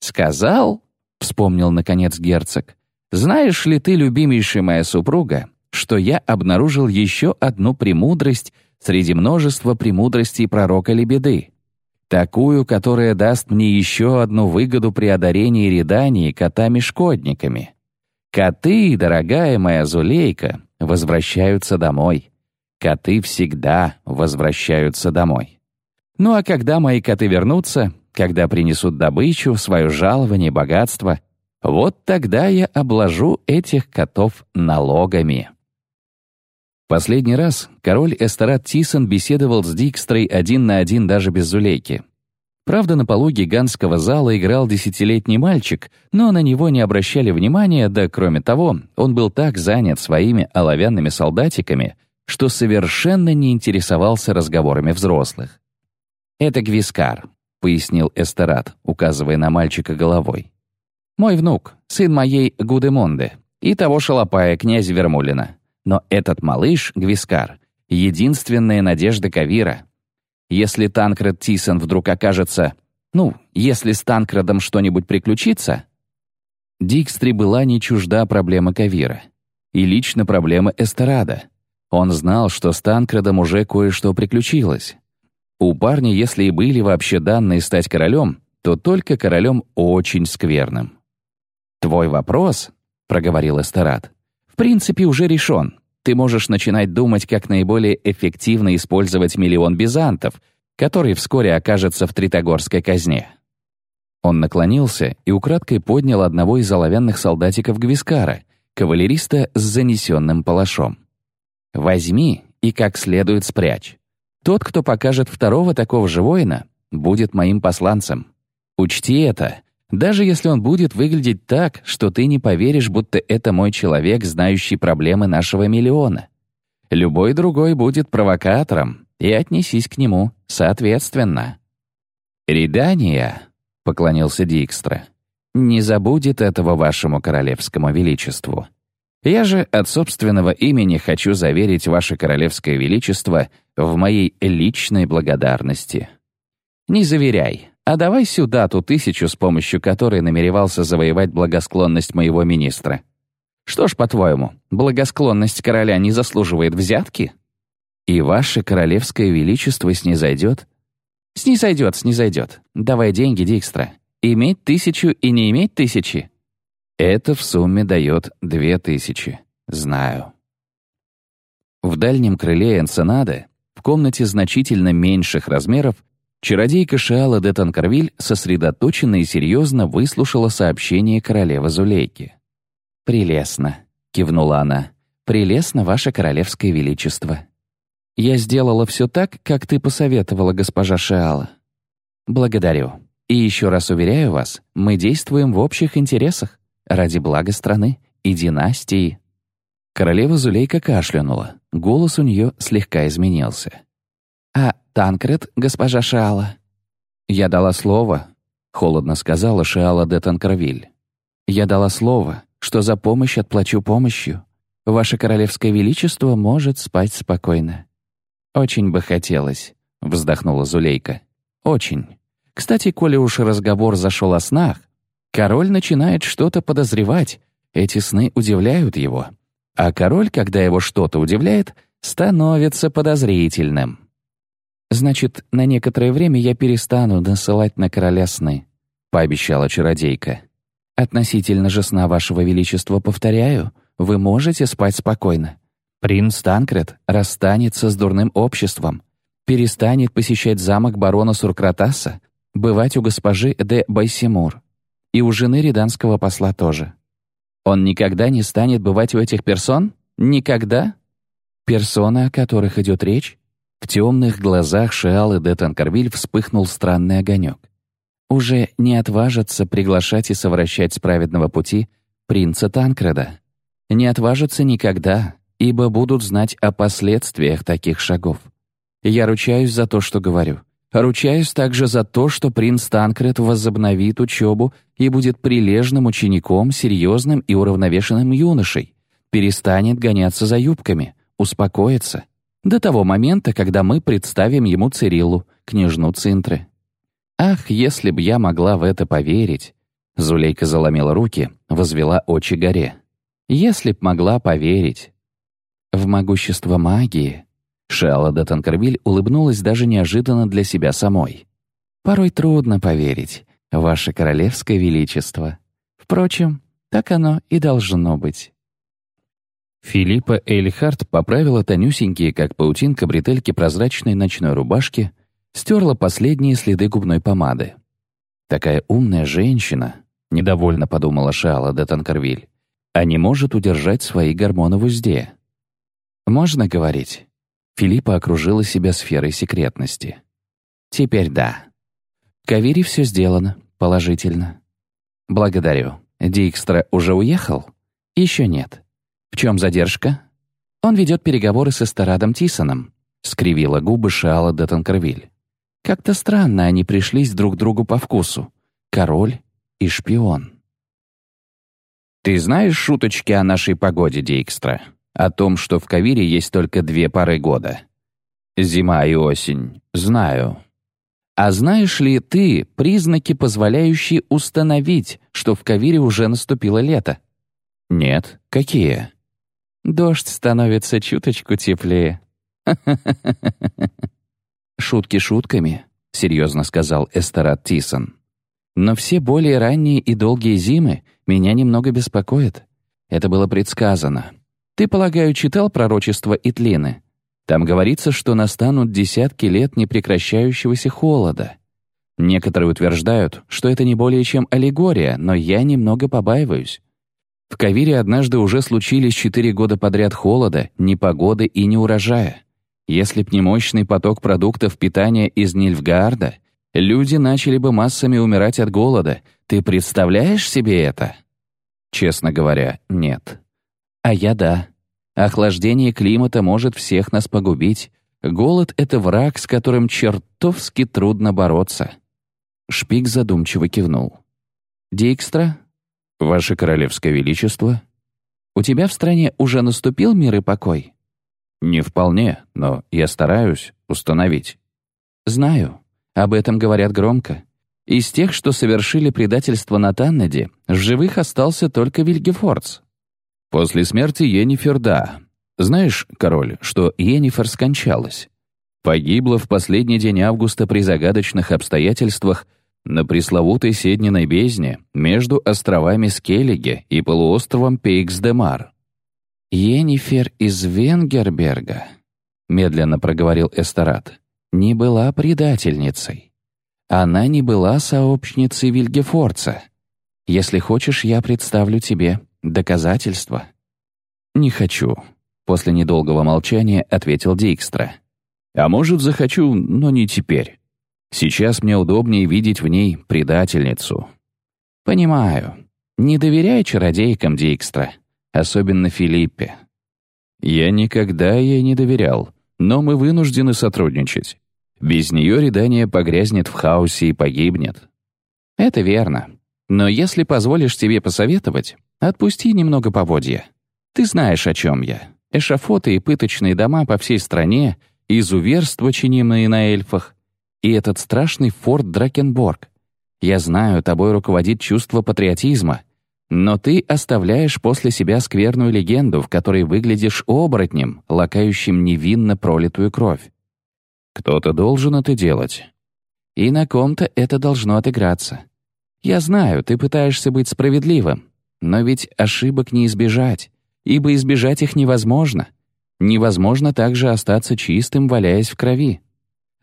«Сказал?» — вспомнил, наконец, герцог. «Знаешь ли ты, любимейшая моя супруга, что я обнаружил еще одну премудрость среди множества премудростей пророка Лебеды. Такую, которая даст мне еще одну выгоду при одарении редании котами-шкодниками. Коты, дорогая моя Зулейка, возвращаются домой. Коты всегда возвращаются домой. Ну а когда мои коты вернутся, когда принесут добычу, свое жалование, богатство, вот тогда я обложу этих котов налогами. Последний раз король Эстерат Тисон беседовал с Дикстрой один на один даже без Зулейки. Правда, на полу гигантского зала играл десятилетний мальчик, но на него не обращали внимания, да, кроме того, он был так занят своими оловянными солдатиками, что совершенно не интересовался разговорами взрослых. «Это Гвискар», — пояснил Эстерат, указывая на мальчика головой. «Мой внук, сын моей Гудемонды и того шалопая, князя Вермулина. Но этот малыш, Гвискар, единственная надежда Кавира. Если Танкред Тисон вдруг окажется... Ну, если с Танкредом что-нибудь приключится... Дикстри была не чужда проблема Кавира. и лично проблемы Эстерада. Он знал, что с Танкредом уже кое-что приключилось. У парня, если и были вообще данные стать королем, то только королем очень скверным. «Твой вопрос», — проговорил Эстерад, — «в принципе уже решен. Ты можешь начинать думать, как наиболее эффективно использовать миллион бизантов, который вскоре окажется в Тритогорской казне». Он наклонился и украдкой поднял одного из оловянных солдатиков Гвискара, кавалериста с занесенным палашом. «Возьми и как следует спрячь. Тот, кто покажет второго такого же воина, будет моим посланцем. Учти это, даже если он будет выглядеть так, что ты не поверишь, будто это мой человек, знающий проблемы нашего миллиона. Любой другой будет провокатором, и отнесись к нему соответственно. «Редания», — поклонился Дикстра, — «не забудет этого вашему королевскому величеству. Я же от собственного имени хочу заверить ваше королевское величество в моей личной благодарности. Не заверяй, а давай сюда ту тысячу, с помощью которой намеревался завоевать благосклонность моего министра. Что ж, по-твоему, благосклонность короля не заслуживает взятки? И ваше королевское величество снизойдет? Снизойдет, снизойдет. Давай деньги, Дикстра. Иметь тысячу и не иметь тысячи. Это в сумме дает две тысячи. Знаю. В дальнем крыле Энсенада, в комнате значительно меньших размеров, Чародейка Шиала де Танкарвиль сосредоточенно и серьезно выслушала сообщение королевы Зулейки. «Прелестно», — кивнула она. «Прелестно, ваше королевское величество. Я сделала все так, как ты посоветовала, госпожа Шиала. Благодарю. И еще раз уверяю вас, мы действуем в общих интересах, ради блага страны и династии». Королева Зулейка кашлянула. Голос у нее слегка изменился. «А Танкред, госпожа Шиала?» «Я дала слово», — холодно сказала Шиала де Танкервиль. «Я дала слово, что за помощь отплачу помощью. Ваше Королевское Величество может спать спокойно». «Очень бы хотелось», — вздохнула Зулейка. «Очень. Кстати, коли уж разговор зашел о снах, король начинает что-то подозревать, эти сны удивляют его. А король, когда его что-то удивляет, становится подозрительным». «Значит, на некоторое время я перестану насылать на короля сны», — пообещала чародейка. «Относительно же сна вашего величества, повторяю, вы можете спать спокойно. Принц Танкред расстанется с дурным обществом, перестанет посещать замок барона Суркратаса, бывать у госпожи де Байсимур и у жены риданского посла тоже. Он никогда не станет бывать у этих персон? Никогда? Персоны, о которых идет речь, в темных глазах Шиалы де Танкарвиль вспыхнул странный огонек. Уже не отважатся приглашать и совращать с праведного пути принца Танкреда. Не отважатся никогда, ибо будут знать о последствиях таких шагов. Я ручаюсь за то, что говорю. Ручаюсь также за то, что принц Танкред возобновит учебу и будет прилежным учеником, серьезным и уравновешенным юношей, перестанет гоняться за юбками, успокоится — до того момента, когда мы представим ему Цириллу, княжну Цинтры. Ах, если б я могла в это поверить! Зулейка заломила руки, возвела очи горе. Если б могла поверить. В могущество магии. Шиала де Танкервиль улыбнулась даже неожиданно для себя самой. Порой трудно поверить, ваше королевское величество. Впрочем, так оно и должно быть. Филиппа Эйлихард поправила тонюсенькие, как паутинка, бретельки прозрачной ночной рубашки, стерла последние следы губной помады. «Такая умная женщина», — недовольно подумала Шала де Танкервиль, «а не может удержать свои гормоны в узде». «Можно говорить?» Филиппа окружила себя сферой секретности. «Теперь да. В Кавире все сделано, положительно. Благодарю. Дикстра уже уехал? Еще нет. «В чем задержка?» «Он ведет переговоры с Эстерадом Тисоном», — скривила губы Шиала де Танкервиль. «Как-то странно они пришлись друг другу по вкусу. Король и шпион». «Ты знаешь шуточки о нашей погоде, Дейкстра? О том, что в Кавире есть только две пары года? Зима и осень. Знаю. А знаешь ли ты признаки, позволяющие установить, что в Кавире уже наступило лето? Нет. Какие? Дождь становится чуточку теплее. Шутки шутками, серьезно сказал Эстерат Тисон. Но все более ранние и долгие зимы меня немного беспокоят. Это было предсказано. Ты, полагаю, читал пророчество Итлины? Там говорится, что настанут десятки лет непрекращающегося холода. Некоторые утверждают, что это не более чем аллегория, но я немного побаиваюсь. В Кавире однажды уже случились четыре года подряд холода, непогоды и неурожая. Если б не мощный поток продуктов питания из Нильфгаарда, люди начали бы массами умирать от голода. Ты представляешь себе это? Честно говоря, нет. А я да. Охлаждение климата может всех нас погубить. Голод — это враг, с которым чертовски трудно бороться. Шпик задумчиво кивнул. «Дикстра, «Ваше Королевское Величество, у тебя в стране уже наступил мир и покой?» «Не вполне, но я стараюсь установить». «Знаю. Об этом говорят громко. Из тех, что совершили предательство на Таннеде, в живых остался только Вильгефордс». «После смерти Йеннифер, да. Знаешь, король, что Йеннифер скончалась?» Погибла в последний день августа при загадочных обстоятельствах на пресловутой Седниной бездне между островами Скеллиге и полуостровом Пейкс-де-Мар. «Енифер из Венгерберга», — медленно проговорил Эстерат, — «не была предательницей. Она не была сообщницей Вильгефорца. Если хочешь, я представлю тебе доказательства». «Не хочу», — после недолгого молчания ответил Дикстра. «А может, захочу, но не теперь». Сейчас мне удобнее видеть в ней предательницу. Понимаю. Не доверяй чародейкам Дикстра, особенно Филиппе. Я никогда ей не доверял, но мы вынуждены сотрудничать. Без нее Редания погрязнет в хаосе и погибнет. Это верно. Но если позволишь себе посоветовать, отпусти немного поводья. Ты знаешь, о чем я. Эшафоты и пыточные дома по всей стране, изуверства, чинимые на эльфах, и этот страшный форт Дракенборг. Я знаю, тобой руководит чувство патриотизма, но ты оставляешь после себя скверную легенду, в которой выглядишь оборотнем, лакающим невинно пролитую кровь. Кто-то должен это делать. И на ком-то это должно отыграться. Я знаю, ты пытаешься быть справедливым, но ведь ошибок не избежать, ибо избежать их невозможно. Невозможно также остаться чистым, валяясь в крови.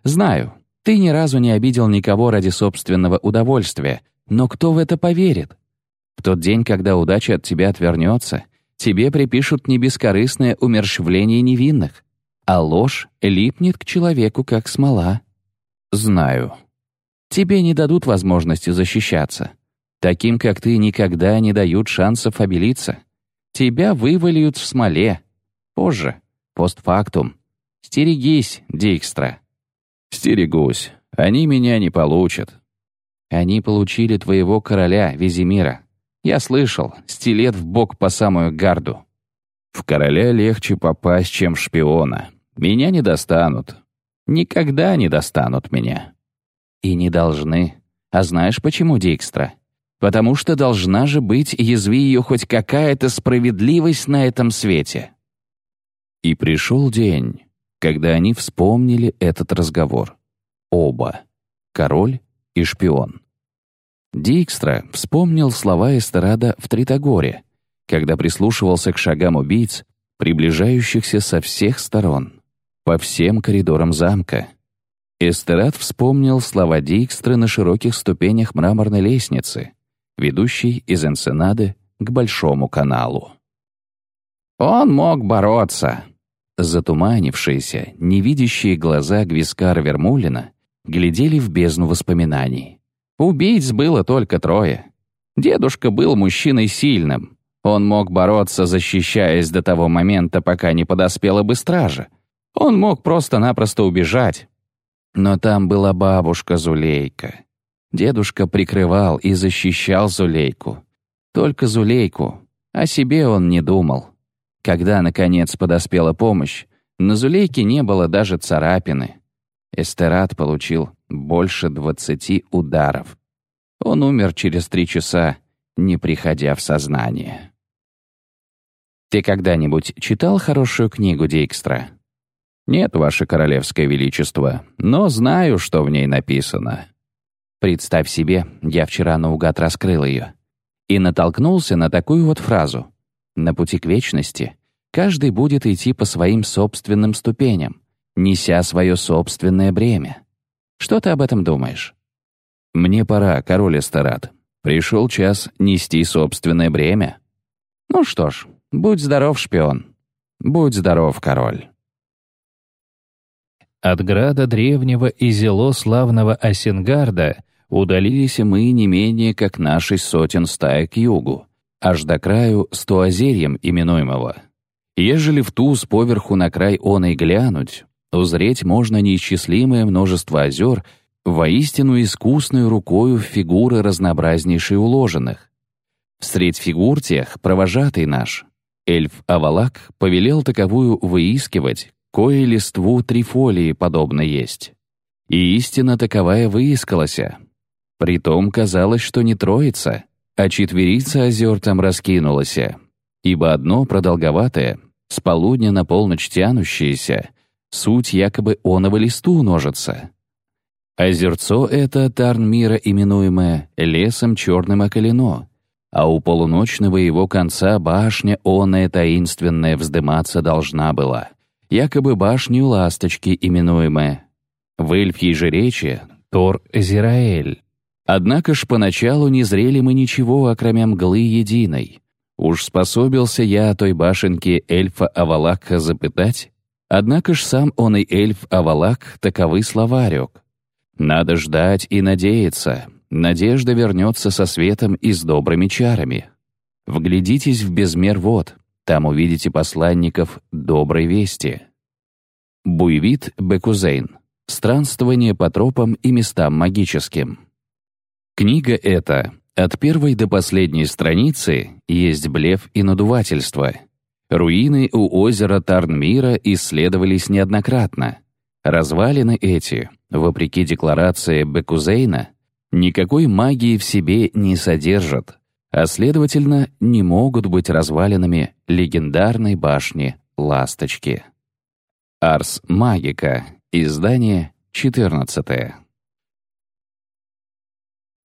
Знаю, ты ни разу не обидел никого ради собственного удовольствия, но кто в это поверит? В тот день, когда удача от тебя отвернется, тебе припишут не бескорыстное умерщвление невинных, а ложь липнет к человеку, как смола. Знаю. Тебе не дадут возможности защищаться. Таким, как ты, никогда не дают шансов обелиться. Тебя вывалиют в смоле. Позже, постфактум. Стерегись, Дикстра. «Стерегусь. Они меня не получат». «Они получили твоего короля, Визимира. Я слышал, стилет в бок по самую гарду». «В короля легче попасть, чем в шпиона. Меня не достанут. Никогда не достанут меня». «И не должны. А знаешь, почему, Дикстра? Потому что должна же быть, язви ее хоть какая-то справедливость на этом свете». И пришел день, когда они вспомнили этот разговор. Оба. Король и шпион. Дикстра вспомнил слова Эстерада в Тритогоре, когда прислушивался к шагам убийц, приближающихся со всех сторон, по всем коридорам замка. Эстерад вспомнил слова Дикстры на широких ступенях мраморной лестницы, ведущей из Энсенады к Большому каналу. «Он мог бороться», Затуманившиеся, невидящие глаза Гвискара Вермулина глядели в бездну воспоминаний. Убийц было только трое. Дедушка был мужчиной сильным. Он мог бороться, защищаясь до того момента, пока не подоспела бы стража. Он мог просто-напросто убежать. Но там была бабушка Зулейка. Дедушка прикрывал и защищал Зулейку. Только Зулейку. О себе он не думал. Когда, наконец, подоспела помощь, на Зулейке не было даже царапины. Эстерат получил больше двадцати ударов. Он умер через три часа, не приходя в сознание. Ты когда-нибудь читал хорошую книгу Дикстра? Нет, ваше королевское величество, но знаю, что в ней написано. Представь себе, я вчера наугад раскрыл ее и натолкнулся на такую вот фразу. На пути к вечности каждый будет идти по своим собственным ступеням, неся свое собственное бремя. Что ты об этом думаешь? Мне пора, король Эстерат. Пришел час нести собственное бремя. Ну что ж, будь здоров, шпион. Будь здоров, король. От града древнего и зело славного Осенгарда удалились мы не менее как наши сотен стаи к югу, аж до краю стоозерьем именуемого. Ежели в туз поверху на край оной глянуть, узреть можно неисчислимое множество озер, воистину искусную рукою фигуры разнообразнейшие уложенных. Встреть фигур тех провожатый наш. Эльф Авалак повелел таковую выискивать, кое листву трифолии подобно есть. И истина таковая выискалася. Притом казалось, что не троица, а четверица озер там раскинулася, ибо одно продолговатое, с полудня на полночь тянущееся, суть якобы оного листу множится. Озерцо это Тарнмира именуемое лесом черным околено, а у полуночного его конца башня оная таинственная вздыматься должна была — якобы башню ласточки именуемая. В эльфьей же речи Тор Зираэль. Однако ж поначалу не зрели мы ничего, окромя мглы единой. Уж способился я о той башенке эльфа Авалака запытать, однако ж сам он и эльф Авалак таковы слова рек. Надо ждать и надеяться, надежда вернется со светом и с добрыми чарами. Вглядитесь в безмер вод, там увидите посланников доброй вести. Буйвит Бекузейн. Странствование по тропам и местам магическим. Книга эта от первой до последней страницы есть блеф и надувательство. Руины у озера Тарнмира исследовались неоднократно. Развалины эти, вопреки декларации Бекузейна, никакой магии в себе не содержат а следовательно, не могут быть развалинами легендарной башни Ласточки. Арс Магика. Издание 14.